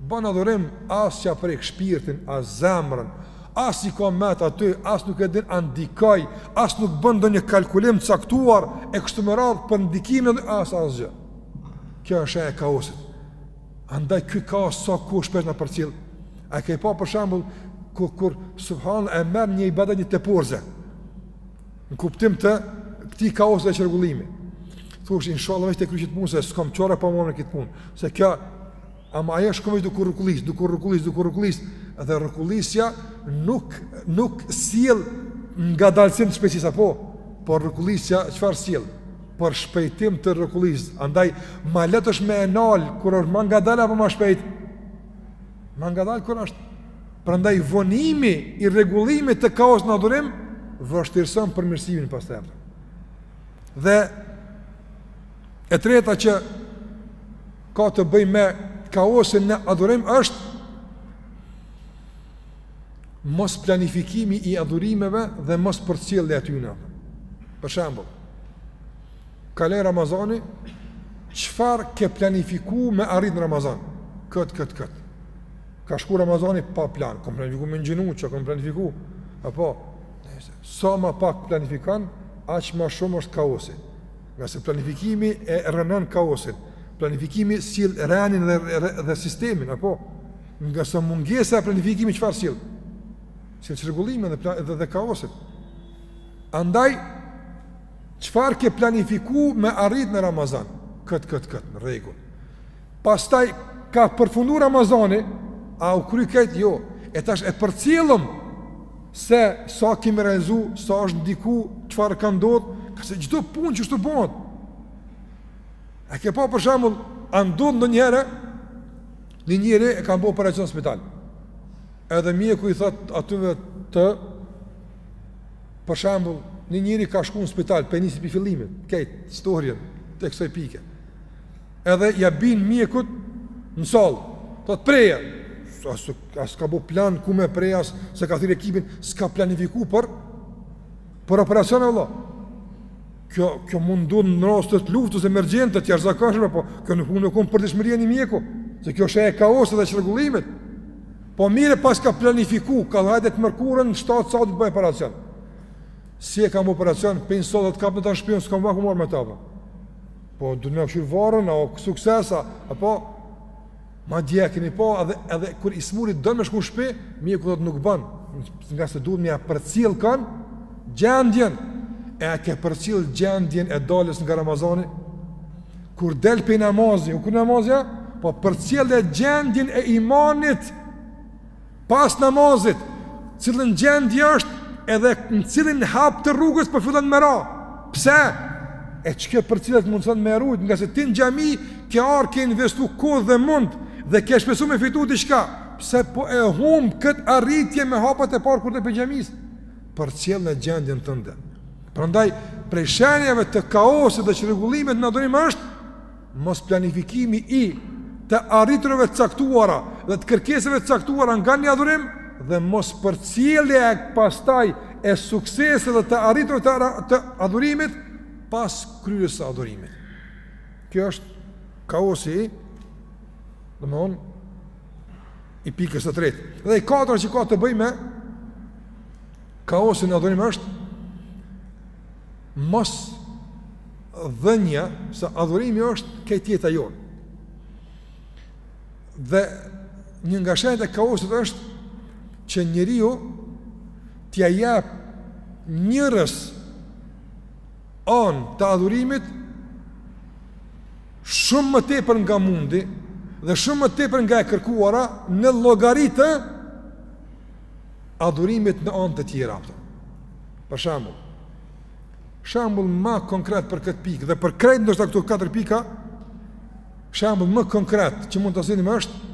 Bën adhurim as që ia prek shpirtin, as zemrën, as i ka ment aty, as nuk e din a ndikoi, as nuk bën ndonjë kalkulim të caktuar e kështu me radhë për ndikimin dhe as asgjë. Kjo është shenja e kaosit. Andaj ky kaos sa so ku shpesh na përcjell. A ke pa për shembull, kur, kur subhanallah e merr një ibadet një teposhtëze. Në kuptim të këtij kaosi e çrregullimi. Thush inshallah veç ta kry qit punë se s'kam çare pa e bo këtë punë. Se kjo ama ajo shkon duke u rrukullis, duke u rrukullis, duke u rrukullis dhe rrukullisja nuk nuk sjell ngadalësim të shpejtësisë apo por rrukullisja çfarë sjell? Përshpejtim të rrukullisjes. Andaj ma lehtë është me e nal kur është ma ngadalë apo ma shpejt? Ma ngadalë kur është Prandaj vonimi i rregullimit të kaosit në adhurim vështirëson përmirësimin për së tepërmi. Dhe e treta që ka të bëjë me kaosin në adhurim është mos planifikimi i adhurimeve dhe mos përcjellja e tyre. Për shembull, kalon Ramazani, çfarë ke planifiku me arrit në Ramazan? Kët kët kët. Ka shku Ramazani pa plan, kom planifiku me ngjinu, çka kom planifiku, apo, sa ma pak planifikon, aq ma shumë është kaosi. Ngase planifikimi e rrënon kaosin, planifikimi sill rendin dhe, dhe, dhe sistemin, apo, ngase mungesa e planifikimit çfarë sill? Sill çrregullimin dhe, plan, dhe, dhe kaosin. Andaj, çfarë ke planifiku me arrit në Ramazan? Këtë, këtë, këtë, në rregull. Pastaj ka përfundu Ramazani, a u kry kejt? Jo, e tash e përcjellim se sa kemi realizu, sa është ndiku, çfarë ka ndodh, ngase çdo punë qështu bëhet. A ke pa për shembull, a ndodh ndonjëherë, një njeri e ka bo operacion në spital. Edhe mjeku i thotë atyve të, për shembull, një njeri ka shku në spital, po e nisi pi fillimit, kejt historien të kësoj pike. edhe ia bijn mjekut në sallë, thotë preje, as, as ka bo plan ku me pre, as s'e ka thirrë ekipin, s'ka planifiku për, për operacion e Allah. Kjo, kjo mund ndodh në raste të luftës emergjente, të jashtëzakonshme, po kjo nuk mund të konë përditshmëri e një mjeku, se kjo është e kaosit dhe çrregullimit. Po mirë pasi ka planifiku, ka dhe hajde të mërkurën, në shtatë sahat të bëj operacion. Si e ka bo operacion, për një sot dhe të kapë në të në shpion, s'ka më vaku marrë me ta, po. Po do me ia kqyr varrën a ka sukses a, apo madje kemi pa edhe edhe kur i smuri do me shku në shtëpi, mjeku thotë nuk bën, ngase duhet me ia përcjell kan gjendjen. E a ke përcjell gjendjen e daljes nga Ramazani? Kur del pe namazi, u kry namazi, a po e përcjell gjendjen e imanit. Pas namazit, cilën gjendje është edhe në cilin hap të rrugës po fillon me ra. Pse? E që kjo përcillet mundëson me rujt, ngase ti në xhami ke ardh, ke investu kohë dhe mund, dhe ke shpresu me fitu diçka, pse po e humb këtë arritje me hapat e parë kur del pi xhamisë, përcjelle gjendjen tënde. Prandaj, prej shenjave të kaosit dhe çrregullimit në adhurim është, Mos planifikimi i të arriturave të caktuara dhe të kërkesave të caktuara nga një adhurim dhe mos përcjellja e pastaj e sukseseve dhe të arriturave të adhurimit pas kryerjes së adhurimit. Kjo është kaosi, domethënë, i pikës së tretë. Dhe e katërta që ka të bëjë me kaosin e adhurimit është mos dhënja se adhurimi është kejt jeta jonë. Dhe një nga shenjat e kaosit është që njeriu t'ia jap njërës anë të adhurimit shumë më tepër nga mundi dhe shumë më tepër nga e kërkuara në llogari të adhurimit në anë të tjera. Për shembull, shembull më konkret për këtë pikë dhe për krejt ndoshta këto katër pika, shembull më konkret që mund të sjellim është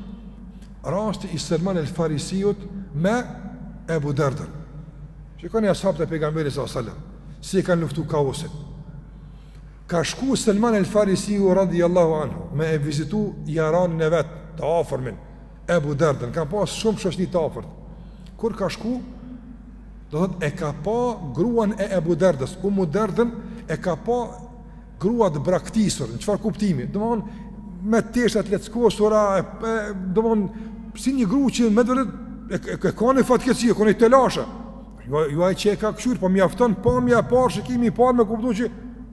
rasti i Selman el-Farisiut me Ebu Derdën. Shikoni ashabët e pejgamberit sallallahu alajhi wasallam, si e kanë luftu kaosin. Ka shku Selman el-Farisiu radhiyallahu anhu me e vizitu jaranin e vet, të afërmin, Ebu Derdën ka pas shumë shoqni të afërt. Kur ka shku, do thot e ka pa gruan e Ebu Derdës, Umu Derdën e ka pa grua të braktisur, në çfarë kuptimi? Domethon me tesha të leckosura, domethon si një grua që me vërtet e, e, e ka naj fatkeqësi, e ka naj telashe. Jo, jo ai që e ka kqyr, po mjafton pamja e parë, shikimi i parë me kuptu që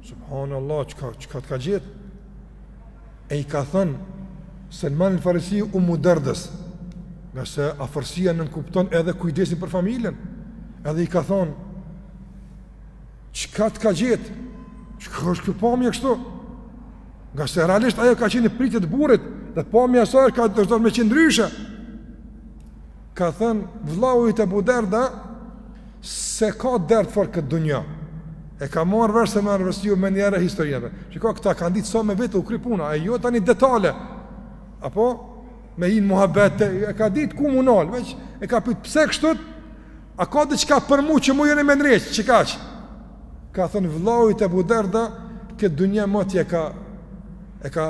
subhanallah çka çka të ka gjetë. E i ka thënë Selman el-Farisi Umu Derdës, ngase afërsia nënkupton edhe kujdesin për familjen. Edhe i ka thonë, çka të ka gjetë? Çka është kjo pamje kështu? Ngase realisht ajo ka qenë në pritje të burrit dhe pamja e saj ka dasht me qenë ndryshe. Ka thënë vëllau yt Ebu Derda s'e ka dert fare këtë dunja. E ka marrë vesh Selman Farisiu menjëherë historinë e vet. Çka këta kanë ditë sa me vetë u kry puna, e jo tani detale. Apo me hi në muhabete, e ka ditë ku m'u nalë, veç e ka pyt pse kështu, a ka diçka për mu që muj unë me ndreq, çka që? Ka thënë vëllau yt Ebu Derda këtë dunja më tje ka, e ka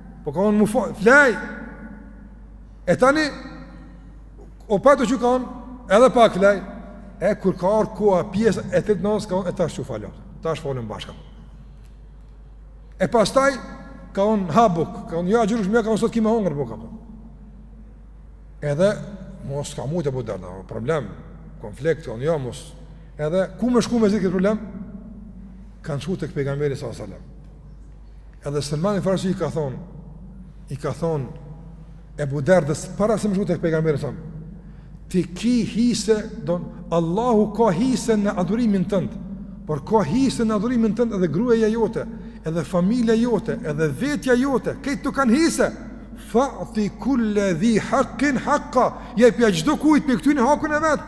Po ka unë m'u fal, flej. E tani apet u çu, ka thon, edhe pak flej. E kur ka ardhur ku a pjesa e tretë e natës ka thon e tash çu falu. Tash falen bashkë. E pastaj ka thon ha bukë, ka thon jam agjërushëm, ka thon sot ki me hangër po ka. Edhe mo s'ka mujtë Ebu Derda, problem, konflikt, unë jo, mos, edhe ku me shku me zgidh këtë problem, kanë shku tek pejgamberi s.a.s. Edhe Selman el-Farisi i ka thonë, i ka thonë, Ebu Derdës, para se me shku tek pejgamberi, thonë, ti ki hise, donë, Allahu ka hise në adhurimin tënd, por ka hise në adhurimin tënd edhe gruaja jote, edhe familja jote, edhe vetja jote, krejt kanë hise, fa'ti kulle dhi hakin haka, jepja çdokujt prej këtyne hakun e vet,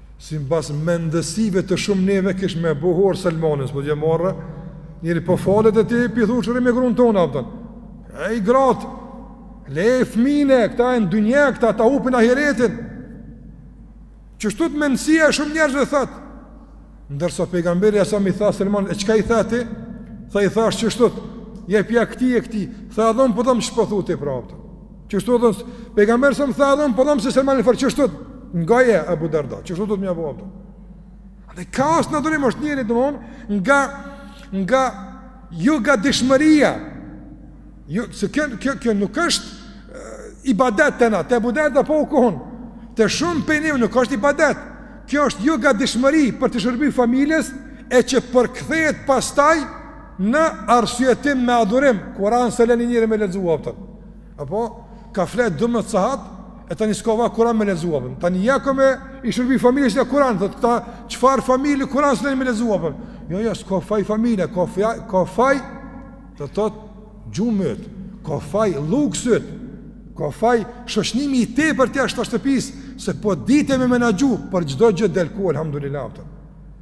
Simbas mendësive të shumë neve kish me bo hor Selmanin, s'po t'vjen marre, njeri po falet e ti po i thu shko rri me grun tonde, a kupton. Ej gratë, le fmijnë, këta janë dynje, këta ta hupin ahiretin. Qështut mendësia e shumë njerëzve thotë, ndërsa pejgamberi s.a.s. i tha Selmanit, e çka i the ti? Tha i thash qështut, je pja këtij e këtij, tha edhe unë po thom qysh po thu ti pra, a kupton. Qështu të dhësë, pejgamber së më tha edhe më përdo po më se Selman el Faris, qështu të nga je Abu Darda, qështu të të mja bëha përdo. Dhe kaos në adhurim është njeri domethënë, nga, nga, jogatishmëria, jo, se kjo, kjo, kjo nuk është uh, ibadet te na, te Abu Darda po u kon, te shumë prej neve nuk është ibadet, kjo është jogatishmëri për t'i shërby familjes, e që përkthehet pastaj në arsyetim me adhurim, Kuran s'e leni njerin me lexu a kupton. Apo, ka flejt dymbëdhjetë sahat, e tani s'ka vakt Kuran me lexu, a kupton. tani ja ka me i shërby familjes ja Kuran, thotë këta çfarë familje Kuran s'leni me lexu, a kupton. jo, jo, s'ka faj familja, ka, fja, ka faj, domethënë gjumi yt, ka faj luksi yt, ka faj shoqnimi i tepërt jashta shtëpisë, se po dite me menaxhu, për çdo gjë del kohë, alhamdulillah, a kupton.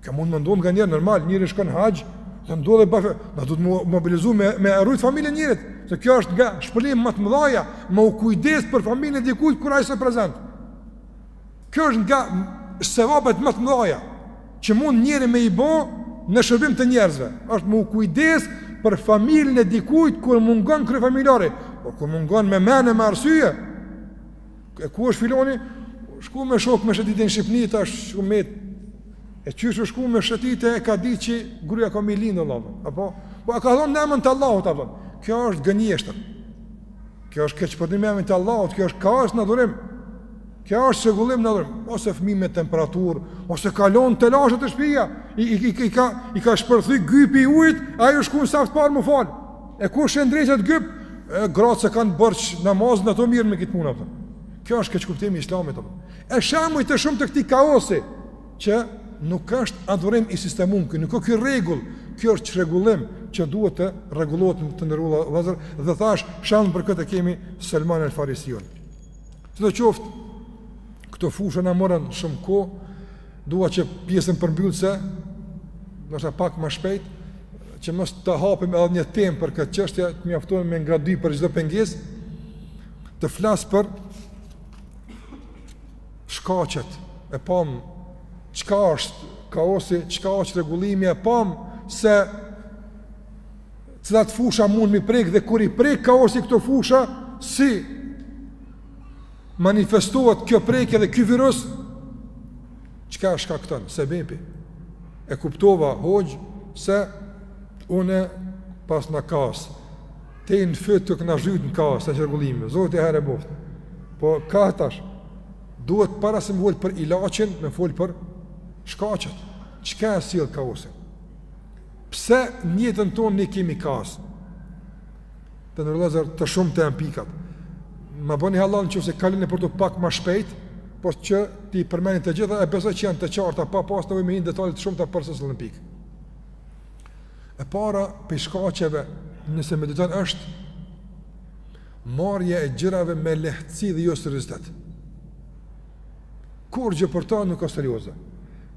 Kjo mund me ndodh nganjëherë, normal, njeri shkon haxh, dhe ndodhe pa fe, na duhet me u mobilizu me, me e rujt familjen e njerit, se kjo është nga shpërblimet më të mëdhaja, me u kujdes për familjen e dikujt, kur ai s'është prezent. Kjo është nga sevapet më të mëdhaja, që mund njeri me i bo në shërbim të njerëzve, është me u kujdes për familjen e dikujt, kur mungon kryefamiljari, po kur mungon me mene, me arsye, E ku është filani? Shku me shokë me shëtit në Shqipni, ta është shku me... E qysh u shku me shëtit e ka dit që gruja ka me i lind, Allah, apo? Po a ka thonë në emën të Allahut, Allah. Kjo është gënjeshtër. Kjo është keqpërdorim i emnit të Allahut, kjo është kaos në adhurim. Kjo është çrregullim në adhurim. Ose fmija me temperaturë, ose kalon telashe te shpia, i, i, i, i, ka, i ka shpërthy gypi i ujit, ai shkon në saf të parë me u fal. E kush e ndreq atë gyp? E gratë s'e kanë borxh namazin ato merren me këtë punë apo. Kjo është keqkuptimi i Islamit apo. E shembuj të shumë të këtij kaosi që nuk është adhurim i sistemum, që nuk ka ky rregull, kjo është çrregullim që duhet të rregullohet të nderuar vëllezër dhe thashë shembull për këtë kemi Salman al-Farisiun. Sidoqoftë këto fusha na morën shumë kohë Dua që pjesën përmbyllëse, ndoshta pak më shpejt, që mos të hapim edhe një temë për këtë çështje, të mjaftojmë me nga dy për çdo pengesë, të flas për shkaqet e pam çka është kaosi, çka është rregullimi e pam se cilat fusha mund me i prek dhe kur i prek kaosi këto fusha si manifestohet kjo prekje dhe ky virus çka shkakton sebebi e kuptova hoxhë se unë pasna kaos te në fyt kokna zhyt në kaos e çrregullime Zoti hajr e boftë po ka tash duhet para se me fol për ilaçin me fol për shkaqet çka e sjell kaosin pse në jetën tonë ne kemi kaos Të nderuar vëllezër, të shumta janë pikat. Më bëni halal në qoftë se kalojmë nëpër to pak ma shpejt, por që t'i përmendim të gjitha, e besoj që janë të qarta, pa pas nevojë me hi në detalet e shumta për secilën pikë. E para prej shkaqeve nëse mediton është marrja e gjërave me lehtësi dhe jo seriozitet. Kurrgjë për ta nuk është serioze.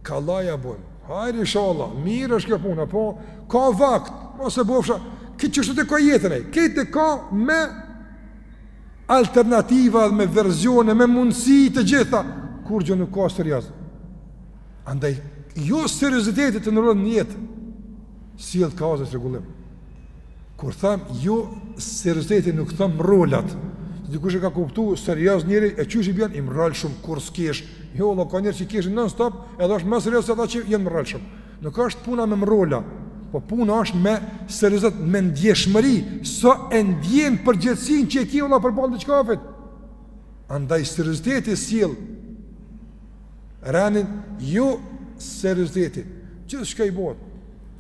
Kollaj ja bojmë. Hajr inshallah, mirë është kjo puna, po ka vakt, ose bëfsha. Qishtu e ka jetën ai, krejt e ka me alternativa dhe me versione, me mundësi të gjitha, kurrgjë nuk ka serioz. Andaj, jo serioziteti të ndrron jetë, sjell kaos, çrregullim. Kur them jo serioziteti nuk them mrrolat. Se dikush e ka kuptu serioz njeri e qysh i bjen i mrrolshëm kurrë s'kesh. Jo vlla, ka njerëz që keshin non stop, edhe është më serioz se ata që janë mrrolshëm. Nuk është puna me mrrola, po puna është me seriozitet, me ndjeshmëri, sa e ndjen përgjegjësinë që e ke vëlla përballë diçkafi. Andaj serioziteti sjell rënien jo serioziteti. Gjithçka i bohet.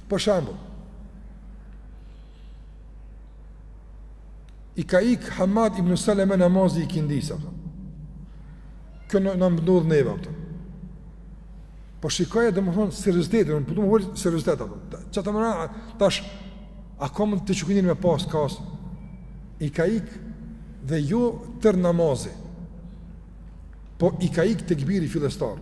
Për shembull, i ka ik Hammad ibn Salama namazi i ikindisë apo. Kjo na ndodh neve apo. Po shikoje domethënë seriozitetin, unë po të më vëllë seriozitet apo. Që të mëra, tash, a ka mund të qëkunin me pas kas, i ka ik dhe jo tër namazi, po i ka ik tekbiri fillestar.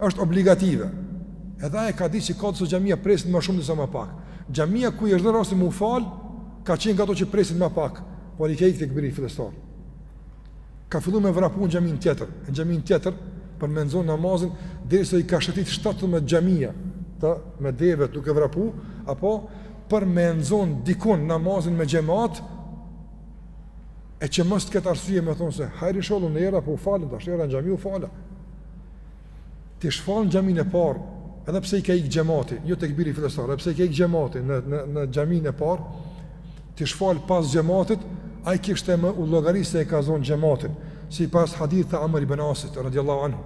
është obligative. Edhe ai ka ditë se ka disa xhamia presin më shumë disa më pak. Xhamia ku i është dhënë rasti me fal, ka qenë nga ato që presin më pak, por i ka ikë tekbiri fillestar. Ka fillu me vrapu në xhamin tjetër, në xhamin tjetër për me zonë namazin derisa i ka shëtit 17 xhamia me deve duke vrapu apo për me zonë dikun namazin me xhamat e që mos të ketë arsye me thonë se hajr inshallah unë erdha po u falën, ta erdha në xhami u falën. T'ish fal në xhamin e parë, edhe pse i ka ik xhamati, jo tekbiri fillestar, edhe pse i ka ik xhamati në në në xhamin e parë, t'ish fal pas xhamatit, ai kishte me u llogarit se e ka zonë xhamatin, sipas hadithit të Amr ibn Asit radhiyallahu anhu.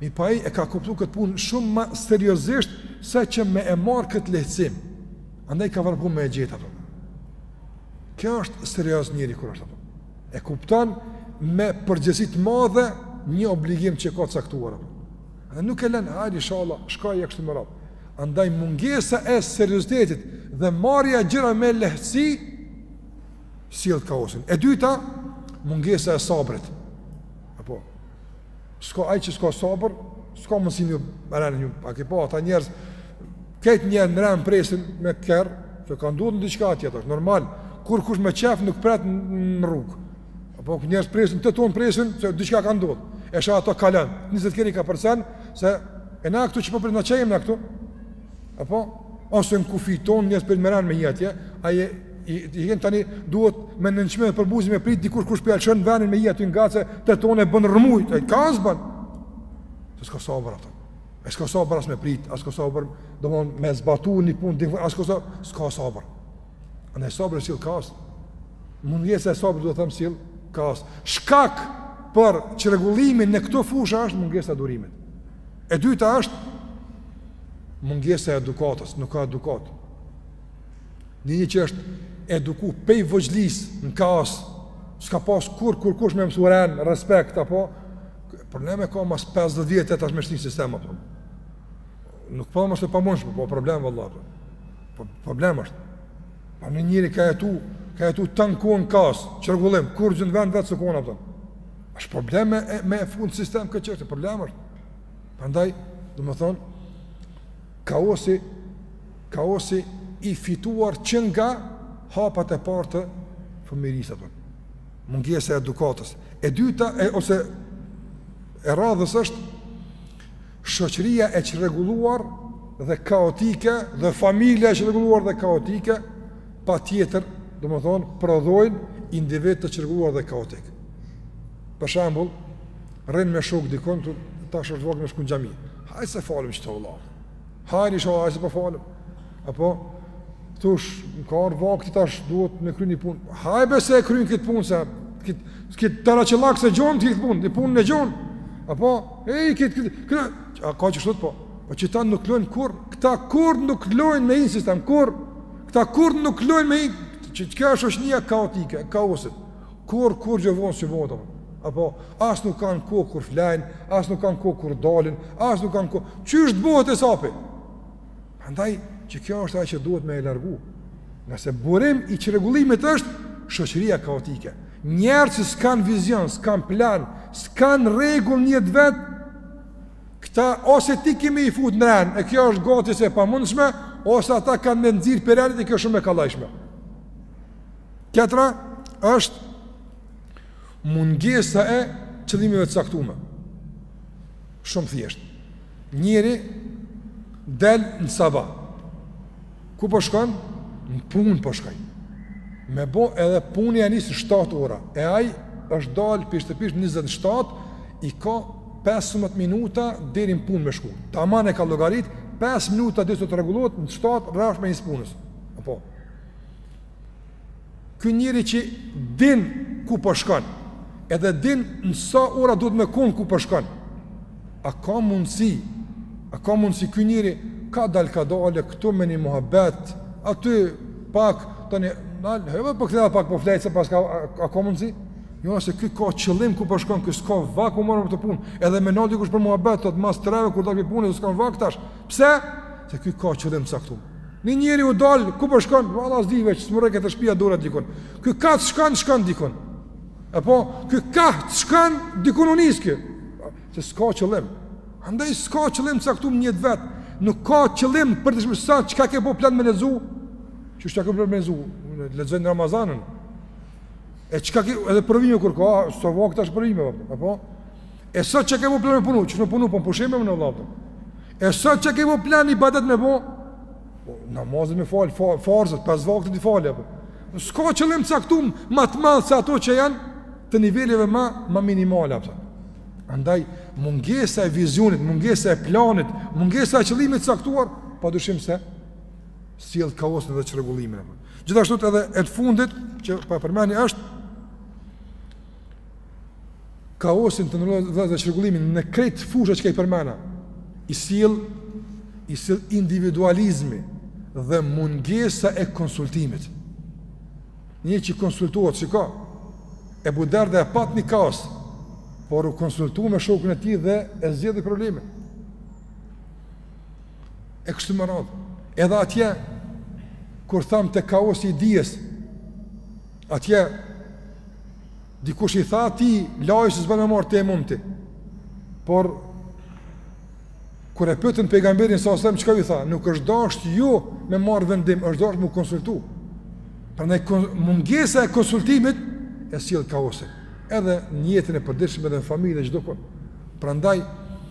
Mirëpo ai e ka kuptu këtë punë shumë ma seriozisht se që me e marrë këtë lehtësim. Andaj ka vrapu me e gjet ato. Kjo është serioz njeri kur është apo. E kupton me përgjegjësi të madhe një obligim që ka të caktuar apo. Dhe nuk e len hajr inshallah, shkoi e kështu me radhë. Andaj mungesa e seriozitetit dhe marrja e gjërave me lehtësi sjell kaosin. E dyta, mungesa e sabrit. Apo, S'ka ai që s'ka sabër, s'ka mundësi me ren. A i ke pa ata njerëz krejt njerëz n'ren presin me kerr, se ka ndodh diçka atje tash, normal. Kurkush me qef nuk pret në rrugë. Apo kur njerëz presin të tonë presin se diçka ka ndodh. E sheh atë kolonë. 20 kerre i kapërcen se e na këtu që po presim na çka jemi na këtu. Apo, ose në kufi tonë njerëz prit me ren me hi atje, ai, i, i kënë tani duhet me nënçmim dhe përbuzje me prit dikush kush po ja lëshon venin me hi atje, ngase të tonë e bon rrëmujë, e kaos bon. Se s'ka sabër ato. E s'ka sabër as me prit, as s'ka sabër, domethon me zbatu një punë, as s'ka sabër. Andaj sabri sill kaos Mungesa e sabrit du t'them sill kaos Shkak për çrregullimin në këto fusha është mungesa e durimit E dyta është mungesa e edukatës Nuk ka edukatë Një njeri që është eduku pej vogjlisë në kaos S'ka pas kurrë, kurkush me msu ren, respekt, apo Problem e ka mas 50 vjetëve tash me shti në sistem apo Nuk po thom është e pamundshme, po problem vëlla. Po. po problem është. Po ni njeri ka jetu, ka jetu tanë kohën kaos, çrregullim, kurgjë në vend t'vet s'ka kon a kupton. është problem me, me e fut n'sistem këtë qështë, problem është. Prandaj, domethonë, kaosi, kaosi i fituar që nga hapat e parë të fëmirisë a kupton. Mungesa e edukatës. E dyta, e, ose e radhës është, Shoqëria e çrregulluar dhe kaotike dhe familja e çrregulluar dhe kaotike, patjetër, domethënë, prodhojnë individë të çrregulluar dhe kaotik. Për shembull, rrin me shokë dikun tu tash është vakt me shku n'xhami. Hajt se falëm qetu vëlla. Hajri shoh, hajt se po falëm. Apo, thush, më ka ardh vakti tash, duhet me kry një punë. Hajt be se e kryn këtë punë, se këtë kët të raqëllakë se gjon ti këtë punë, ti punën e gjon. Apo, e i këtë këtë këtë, a ka qështu po, po qëta nuk lojnë kurrë, këta kurrë nuk lojnë me ni sistem, kurrë, këta kurrë nuk lojnë me ni, qëkjo është shoqnia kaotike, kaosit, kurrë, kurgjë vonë që vonë, apo, as nuk kanë kohë kur flejnë, as nuk kanë kohë kur dalin, as nuk kanë kohë, qysh të bohet esapi? Andaj qëkjo është ajo që duhet me e largu. Ngase burim i çrregullimit është shoqëria kaotike. Njerëz që s'kanë vizion, s'kanë plan, s'kanë rregull në jetë t'vet, këta ose ti ki me i fut në ren, e kjo është gati se e pamundshme, ose ata kanë me nxir pej renit e kjo shumë e kallajshme. Tjetra është mungesa e qëllimeve të caktume. Shumë thjesht. Njeri del në sabah. Ku po shkon? Në punë po shkon. Me bo edhe punë e nis 7 ora. E ai është dal pi shtëpisë 27, i ka 15 minuta deri në punë me shku. Taman e ka llogarit 5 minuta deri të rregullohet në 7 rrafsh me nis punës. Apo. Ky njeri që din ku po shkon, edhe din në sa ora duhet me kon ku po shkon. A ka mundësi? A ka mundësi ky njeri ka dal ka dalë këtu me një muhabet, aty pak tani dal, edhe po kthehej pak po flet se pas, a, a ka mundsi? Jo se ky ka qëllim ku po shkon, ky s'ka vak u marrë me këto punë. Edhe me naj kush për muhabet, thot mas treve kur të dal pi punë s'ka vak tash. Pse? Se ky ka qëllim të caktuar. Një njeri u dal, ku po shkon? Vallah s'di veç, s'mu rrike te shtëpia dola dikun. Ky ka t'shkon, shkon dikun. Apo ky ka t'shkon dikun u nis kë. Se s'ka qëllim. Andaj s'ka qëllim të caktum njat vet. Nuk ka qëllim për të shpresur çka ke bëu plan me lexu. Çka ke bo me lexu? Unë lexoj në Ramazan. E çka ke edhe provime kur ka, s'to vao këtash provime. Apo e sot çka ke bo plan me punu? Ç'në punu po pushim me në vëllahi. E sot çka ke bo plan ibadet me bo? Po, namazin me falë, fa, farzët, pas vaktit i falë, apo. Ska qëllim të caktum ma të madh se ato që janë të niveleve ma, ma minimale, apo. Andaj, mungesa e vizionit, mungesa e planit, mungesa e qëllimit të caktuar, pa dyshim se sjell kaosin dhe çrregullimin. Gjithashtu edhe e të fundit, që po e përmendi është, kaosin të ndërlojë dhe dhe çrregullimin në krejt fushat çka i përmenda, i sjell, i sjell individualizmi dhe mungesa e konsultimit. Një që konsultohet s'ka, e buder dhe e pat një kaos, por u konsultu me shokun e tij dhe e zgjidhi problemin. E kështu me radhë. Edhe atje, kur thamë te kaosi i dijes, atje, Dikush i tha atij, laje se s'ban me marrë tejemum ti. Por, kur e pytën pejgamberin salallahu alejhi ve selem, çka ju tha? Nuk është dasht ju me marrë vendim, është dasht mu konsultu. Prandaj mungesa e konsultimit, e sjell kaosin. Edhe në jetën e përditshme dhe në familje dhe çdokun. Prandaj,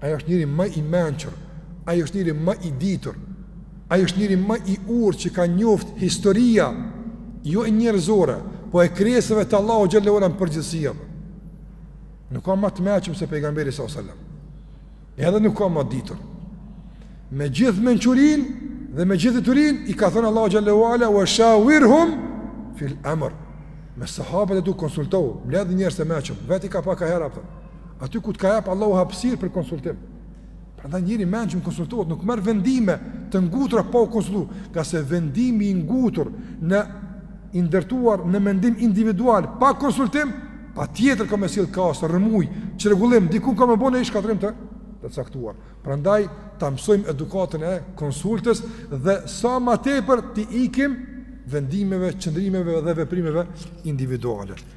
Ai është njeri ma i mençur, ai është njeri ma i ditur, ai është njeri ma i urtë që ka njoft historia jo e njerëzore, po e krijesave të Allahu xhallahu ala në përgjithësi. Nuk ka ma të meçëm se pejgamberi sallallahu alajhi wasallam. Edhe nuk ka ma të ditur. Me gjithë mençurinë dhe me gjithë diturinë i ka thënë Allahu xhallahu ala wa shawirhum fil amr. Me sahabët e tu konsultohu, mbledhi njerëzit e meçëm, veti ka ka herë apo. Aty ku të ka jap Allahu hapësirë për konsultim. Prandaj njeri i mençëm konsultohet, nuk merr vendime të ngutura pa u konsultuar, ngase vendimi i ngutur në i ndërtuar në mendim individual pa konsultim, patjetër ka me sjell kaos, rrëmujë, çrregullim, diku ka me bo një shkatërrim të caktuar. Prandaj ta mësojmë edukatën e konsultës dhe sa më tepër t'i ikim vendimeve, qëndrimeve dhe veprimeve individuale.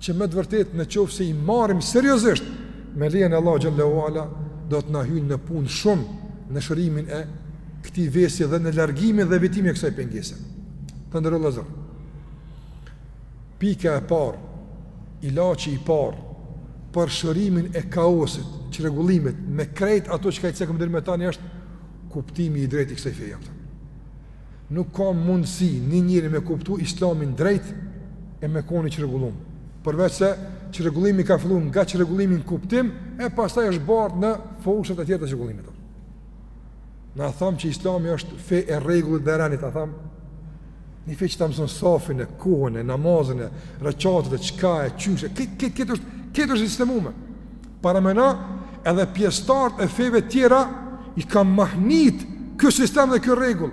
që me të vërtetë në qoftë se i marrim seriozisht me lejën e Allah Xhelle ue Ala do të na hyjnë në punë shumë në shërimin e këtij vesi dhe në largimin dhe evitimin e kësaj pengese të nderuar vëllezër pika e parë ilaçi i parë për shërimin e kaosit çrregullimit me krejt ato që i cekëm deri më tani është kuptimi i drejtë i kësaj feje Nuk ka mundësi një njeri me kuptu islamin drejt e me kon i çrregullum. Përveçse çrregullimi ka fillu nga çrregullimi në kuptim, e pastaj është bartë në fushat e tjera të çrregullimit. Na thamë që islami është fe e rregullit dhe renit, a thamë, një fe që ta mëson safin e kohën e namazin e reqatet e çka e qysh e, këtë kët, kët është, kët është sistemume. Paramendo edhe pjesëtarët e feve tjera i ka mahnit ky sistem dhe ky rregull.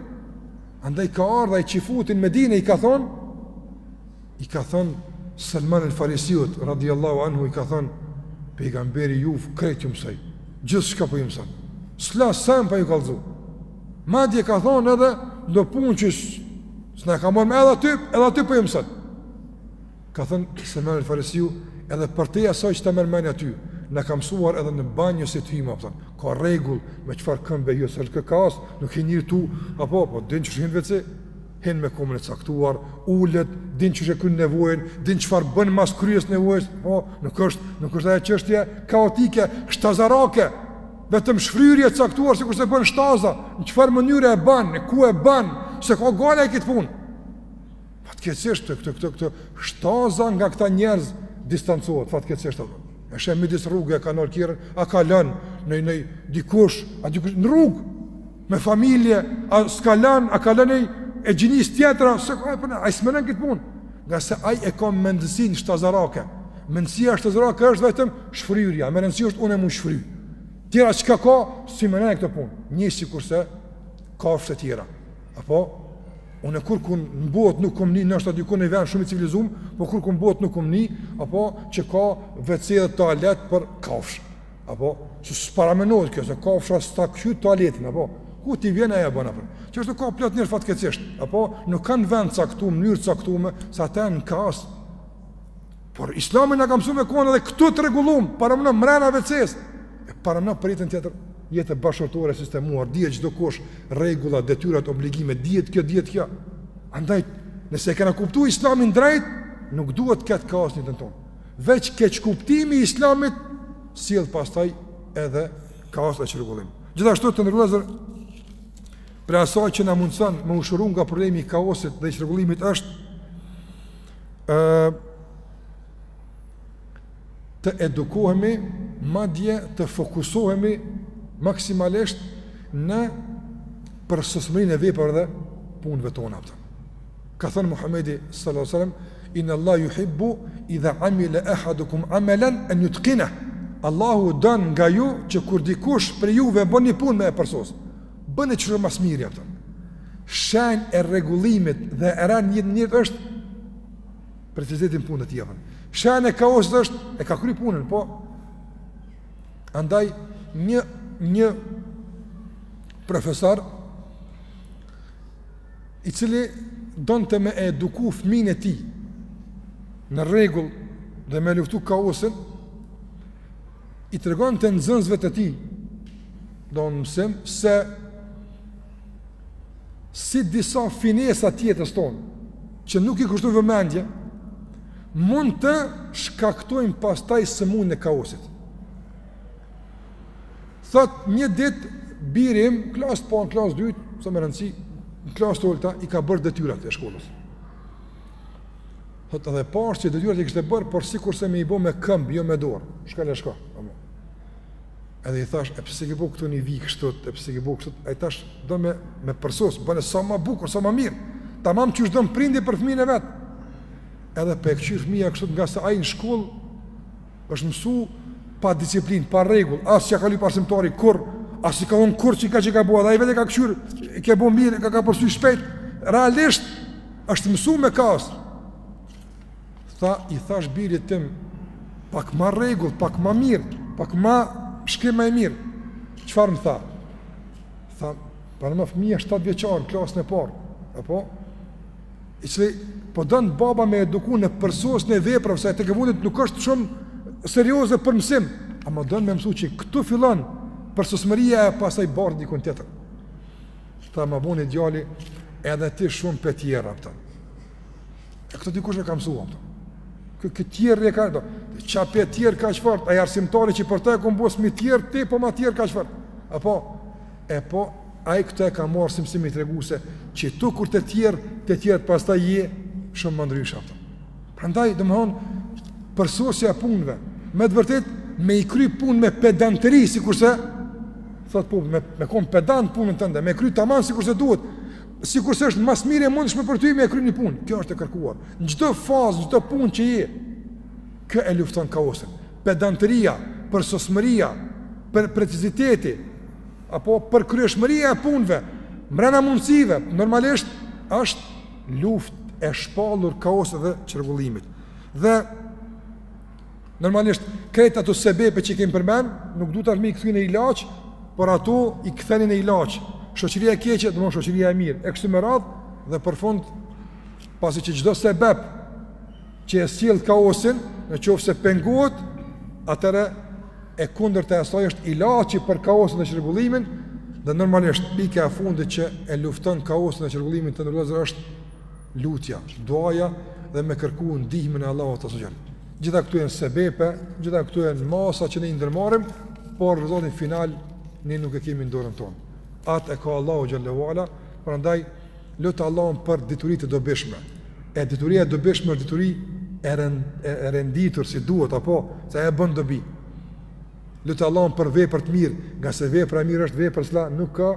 Andaj ka ardh ai çifuti n'Medine i ka thonë, i ka thonë Salman el Farisiut, radiallahu anhu, i ka thonë, pejgamberi ju krejt ju mësoj, gjithçka po ju mëson, s'la sen pa ju kallzu. Madje ka thonë edhe, do punë që s'na ka marrë mendja edhe aty, edhe aty po ju mëson. Ka thënë Selman el Farisiu, edhe përtej asaj që ta merr mendja ty, na ka mësuar edhe në banjë si të hyjmë apo ka rregull me çfarë këmbe jo s'ka kaos, nuk hin njeri aty, apo po din qysh hin në WC hin me komën e caktuar, ulet, din qysh kryen nevojën, din çfarë bën mas kryes nevojës, po nuk është, nuk është ajo çështje kaotike, shtazarake. Vetëm shfryrje e caktuar sikurse bën shtaza, në çfarë mënyre e bën, ku e bën, s'e ka gajle këtë punë. Fatkeqësisht këto këto këto këto shtaza nga këta njerëz distancohet fatkeqësisht apo. E sheh midis rruge e kanë oltirën, a kalon dikush, a dikush në rrugë me familje, a s'kalon, a kalon e gjinisë tjetër, a s'ka ai punë, ai s'e menon këtë punë. Ngase ai e ka mendësinë shtazarake. Mendësia shtazarake është vetëm shfryrja, me rëndësi është unë me u shfry. Tjera çka ka, s'e menon këtë punë. Një sikurse kafshët tjera. Apo unë kurkun në botë nuk kam ni, ndoshta dikun në një ven shumë i civilizum, po kurkun në botë nuk kam ni, apo që ka WC dhe toalet për kafshë. Apo, që s'paramenohet kjo, se kafsha s'ta kqyr toaletin, apo, ku t'i vjen e e bën apo. Qështu ka plot njerëz fatkeqësisht, apo, nuk kanë vend të caktum, mënyrë të caktume, sa ta në kasë, Por Islami na ka mësuar me kon edhe këtu të rregullum, parameno mrena veces. E parameno për jetën tjetër, jetë bashkëshortore e sistemuar, dihet çdo kush rregulla, detyrat, obligime, dihet kjo, dihet kjo. Andaj, nëse e kena kuptuar Islamin drejt, nuk duhet të ketë kaos në jetën tonë. Veç keqkuptimi i Islamit sjell pastaj edhe kaos e çrregullim. Gjithashtu të nderuar vëllezër prej asaj që na mundëson me u shëru nga problemi i kaosit dhe i çrregullimit është ë të edukohemi, madje të fokusohemi maksimalisht në përsosmërinë e veprave dhe punëve tona. Ka thënë Muhamedi sallallahu alajhi wasallam, "Inna Allah yuhibbu idha amila ahadukum amalan an yutqina." Allahu don nga ju që kur dikush prej juve bën një punë me e përsos. Bëne ç'është më së miri, kupton. Shenjë e rregullimit dhe e rendit në jetë është preciziteti në punët të jepën. Shenjë e kaosit është e ka kry punën, po andaj një një profesor i cili donte me eduku fëmijën e tij në rregull dhe me luftu kaosin i tregon nxënësve të tij, do në mësim, se si disa finesa të jetës tonë, që nuk i kushtu vëmendje, mund të shkaktojnë pastaj sëmundjen e kaosit. Thot një dit, biri im, klasë të parë, në klasë të dytë, s'a me rëndësi, në klasë të ulëta, i ka bërë detyrat e shkollës. Thotë edhe pashë që detyrat i kishte bërë, por sikurse me i bo me këmbë, jo me dorë. Shkel e shko, apo. Edhe i thash, e pse s'e ke bërë këtu një vijë kështu, e pse s'e ke bërë kështu? Ai tash don me e përsos, bëne sa më bukur, sa më mirë. Tamam qysh don prindi për fëmijën e vet. Edhe po e kqyr fëmija kështu ngase ai në shkollë Është mësu pa disiplin, pa rregull, as s'ia ka lyp arsimtari kurrë, as i ka thonë kurrë çka që ka bo, ai veç e ka kqyr, i ke bo mirë, ka ka përsy shpejt. Realisht është mësu me kaos. Tha i thash birit tim pak më rregull, pak më mirë, pak më shkrim më mirë. Çfarë më tha? Tha, "Parameno fëmija 7 vjeçar, klasën e parë." Apo i cili po don baba me eduku në përsosjen e veprës se tek e fundit nuk është shumë serioze për mësim, ama don me mësu që këtu fillon përsosmëria e pastaj bart diku tjetër. Tha ma boni djali edhe ti shumë po e tjerr, kupton. E këto dikush e ka mësuar, kupton. Kë kë tjerë e ka ato. Ça po e tjerr kaq fort? Ai arsimtari që për të e kom bo s'më tjerr, ti po ma tjerr kaq fort? Apo E po, ai këtë e ka marrë si mësim i treguese që tu kur të tjerë, të tjerë pastaj je shumë më ndryshe ato. Prandaj domthon përsosja e punëve, me të vërtetë me i kry punë me pedantëri sikurse thot po me me kon pedant punën tënde, me kry tamam sikurse duhet. Sikurse është ma së miri e mundshme për ty me kry një punë. Kjo është e kërkuar. Në çdo fazë, çdo punë që je, kjo e lufton kaosin. Pedantëria, përsosmëria, per preciziteti, apo përkryeshmëria e punëve, mbrenda mundësive, normalisht, është luft e shpallur kaosit dhe çrregullimit. Dhe, normalisht, krejt ato sebepe që i kemë përmen, nuk du tash me i kthy në ilaç, por ato i ktheni në ilaç. Shoqëria e keqe, domethënë shoqëria e mirë. E kështu me radhë, dhe për fund, pasi që çdo sebep, që e sjell kaosin, në qoftë se pengohet, atëherë e kundërta e asaj është ilaçi për kaosin dhe çrregullimin, dhe normalisht pika e fundit që e lufton kaosin dhe çrregullimin të nderuar është lutja, duaja dhe me kërku ndihmën e Allahut azze ue xhel. Gjitha këto janë sebepe, gjitha këto janë masa që ne i ndërmarrim, por rezultatin final ne nuk e kemi në dorën tonë. Atë e ka Allahu xhel-le ue ala, prandaj Lute Allahun për dituri të dobishme. E dituria e dobishme është dituri e rend e renditur si duhet apo që bën dobi. Lute Allahun për vepër të mirë, ngase vepra e mirë është vepër që nuk ka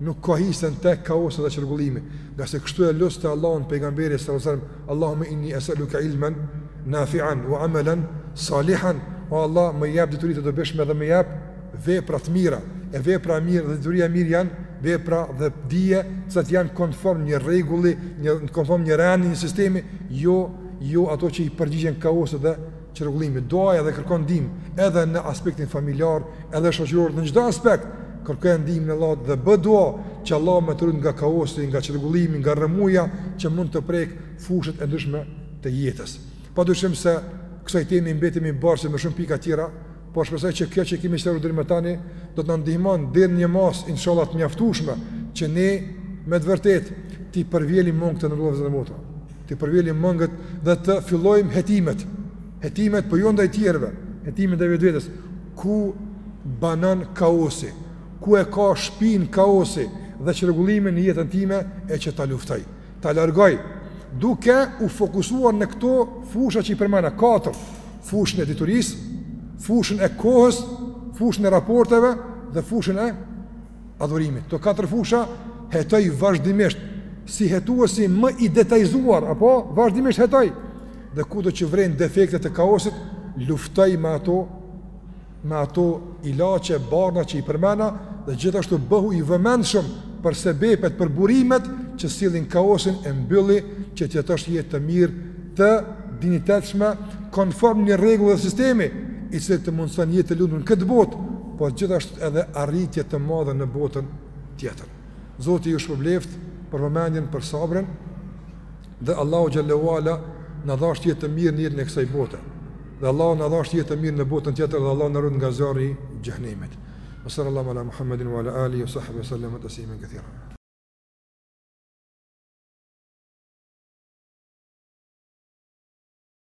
nuk ka hise në te kaosi dhe çrregullimi. Ngase kështu e luste Allahun pejgamberi sallallahu alajhi wasallam, Allahumma inni es'aluka ilman nafi'an wa amalan salihan. O Allah, më jep dituri të dobishme dhe më jep Vepra të mira, e vepra e mirë dhe dituria e mirë janë vepra dhe dije cilat janë konform një rregulli, një konform një rendi, një sistemi, jo jo ato që i përgjigjen kaosit dhe çrregullimit. Duaja dhe kërkoj ndihmë edhe në aspektin familjar, edhe shoqëror, në çdo aspekt kërkoje ndihmën e Allahut dhe bë dua që Allahu me të rujt nga kaosi, nga çrregullimi, nga rrëmuja që mund të prek fushat e ndryshme të jetës. Padyshim se kësaj teme i mbetemi borxh me shumë pika tjera, Po shpresoj që kjo që kemi shtruar deri më tani do të na ndihmon deri në një masë inshallah të mjaftueshme që ne me të vërtetë t'i përvjelim mëngët vëllezër e motra. T'i përvjelim mëngët dhe të fillojmë hetimet. Hetimet po jo ndaj tjerëve, hetimet e vetvetes. Ku banon kaosi? Ku e ka shpinë kaosi dhe çrregullimi në jetën time e që ta luftoj? ta largoj duke u fokusuar në këto fusha që i përmenda, katër, fushën e diturisë, fushën e kohës, fushën e raporteve dhe fushën e adhurimit. Këto katër fusha hetoji vazhdimisht, si hetuesi më i detajzuar, apo vazhdimisht hetoji, dhe kudo që vëren defektet e kaosit, luftoji me ato me ato ilaçe e barna që i përmenda dhe gjithashtu bëhu i vëmendshëm për sebepet, për burimet që sjellin kaosin e mbylli që të jetosh jetë të mirë, të dinjitetshme, konform një rregulli dhe sistemi i cili të mundëson jetë të lumtur në këtë botë, por gjithashtu edhe arritje të madhe në botën tjetër. Zoti ju shpërbleftë për vëmendjen, për sabrin. Dhe Allahu xhelle ue ala na dhashtë jetë të mirë në jetën e kësaj bote. Dhe Allahu na dhashtë jetë të mirë në botën tjetër dhe Allahu na ruajt nga zjarri i xhehenemit. Sallallahu ala Muhammedin wa ala alihi wa sahbihi sallam taslimen katira.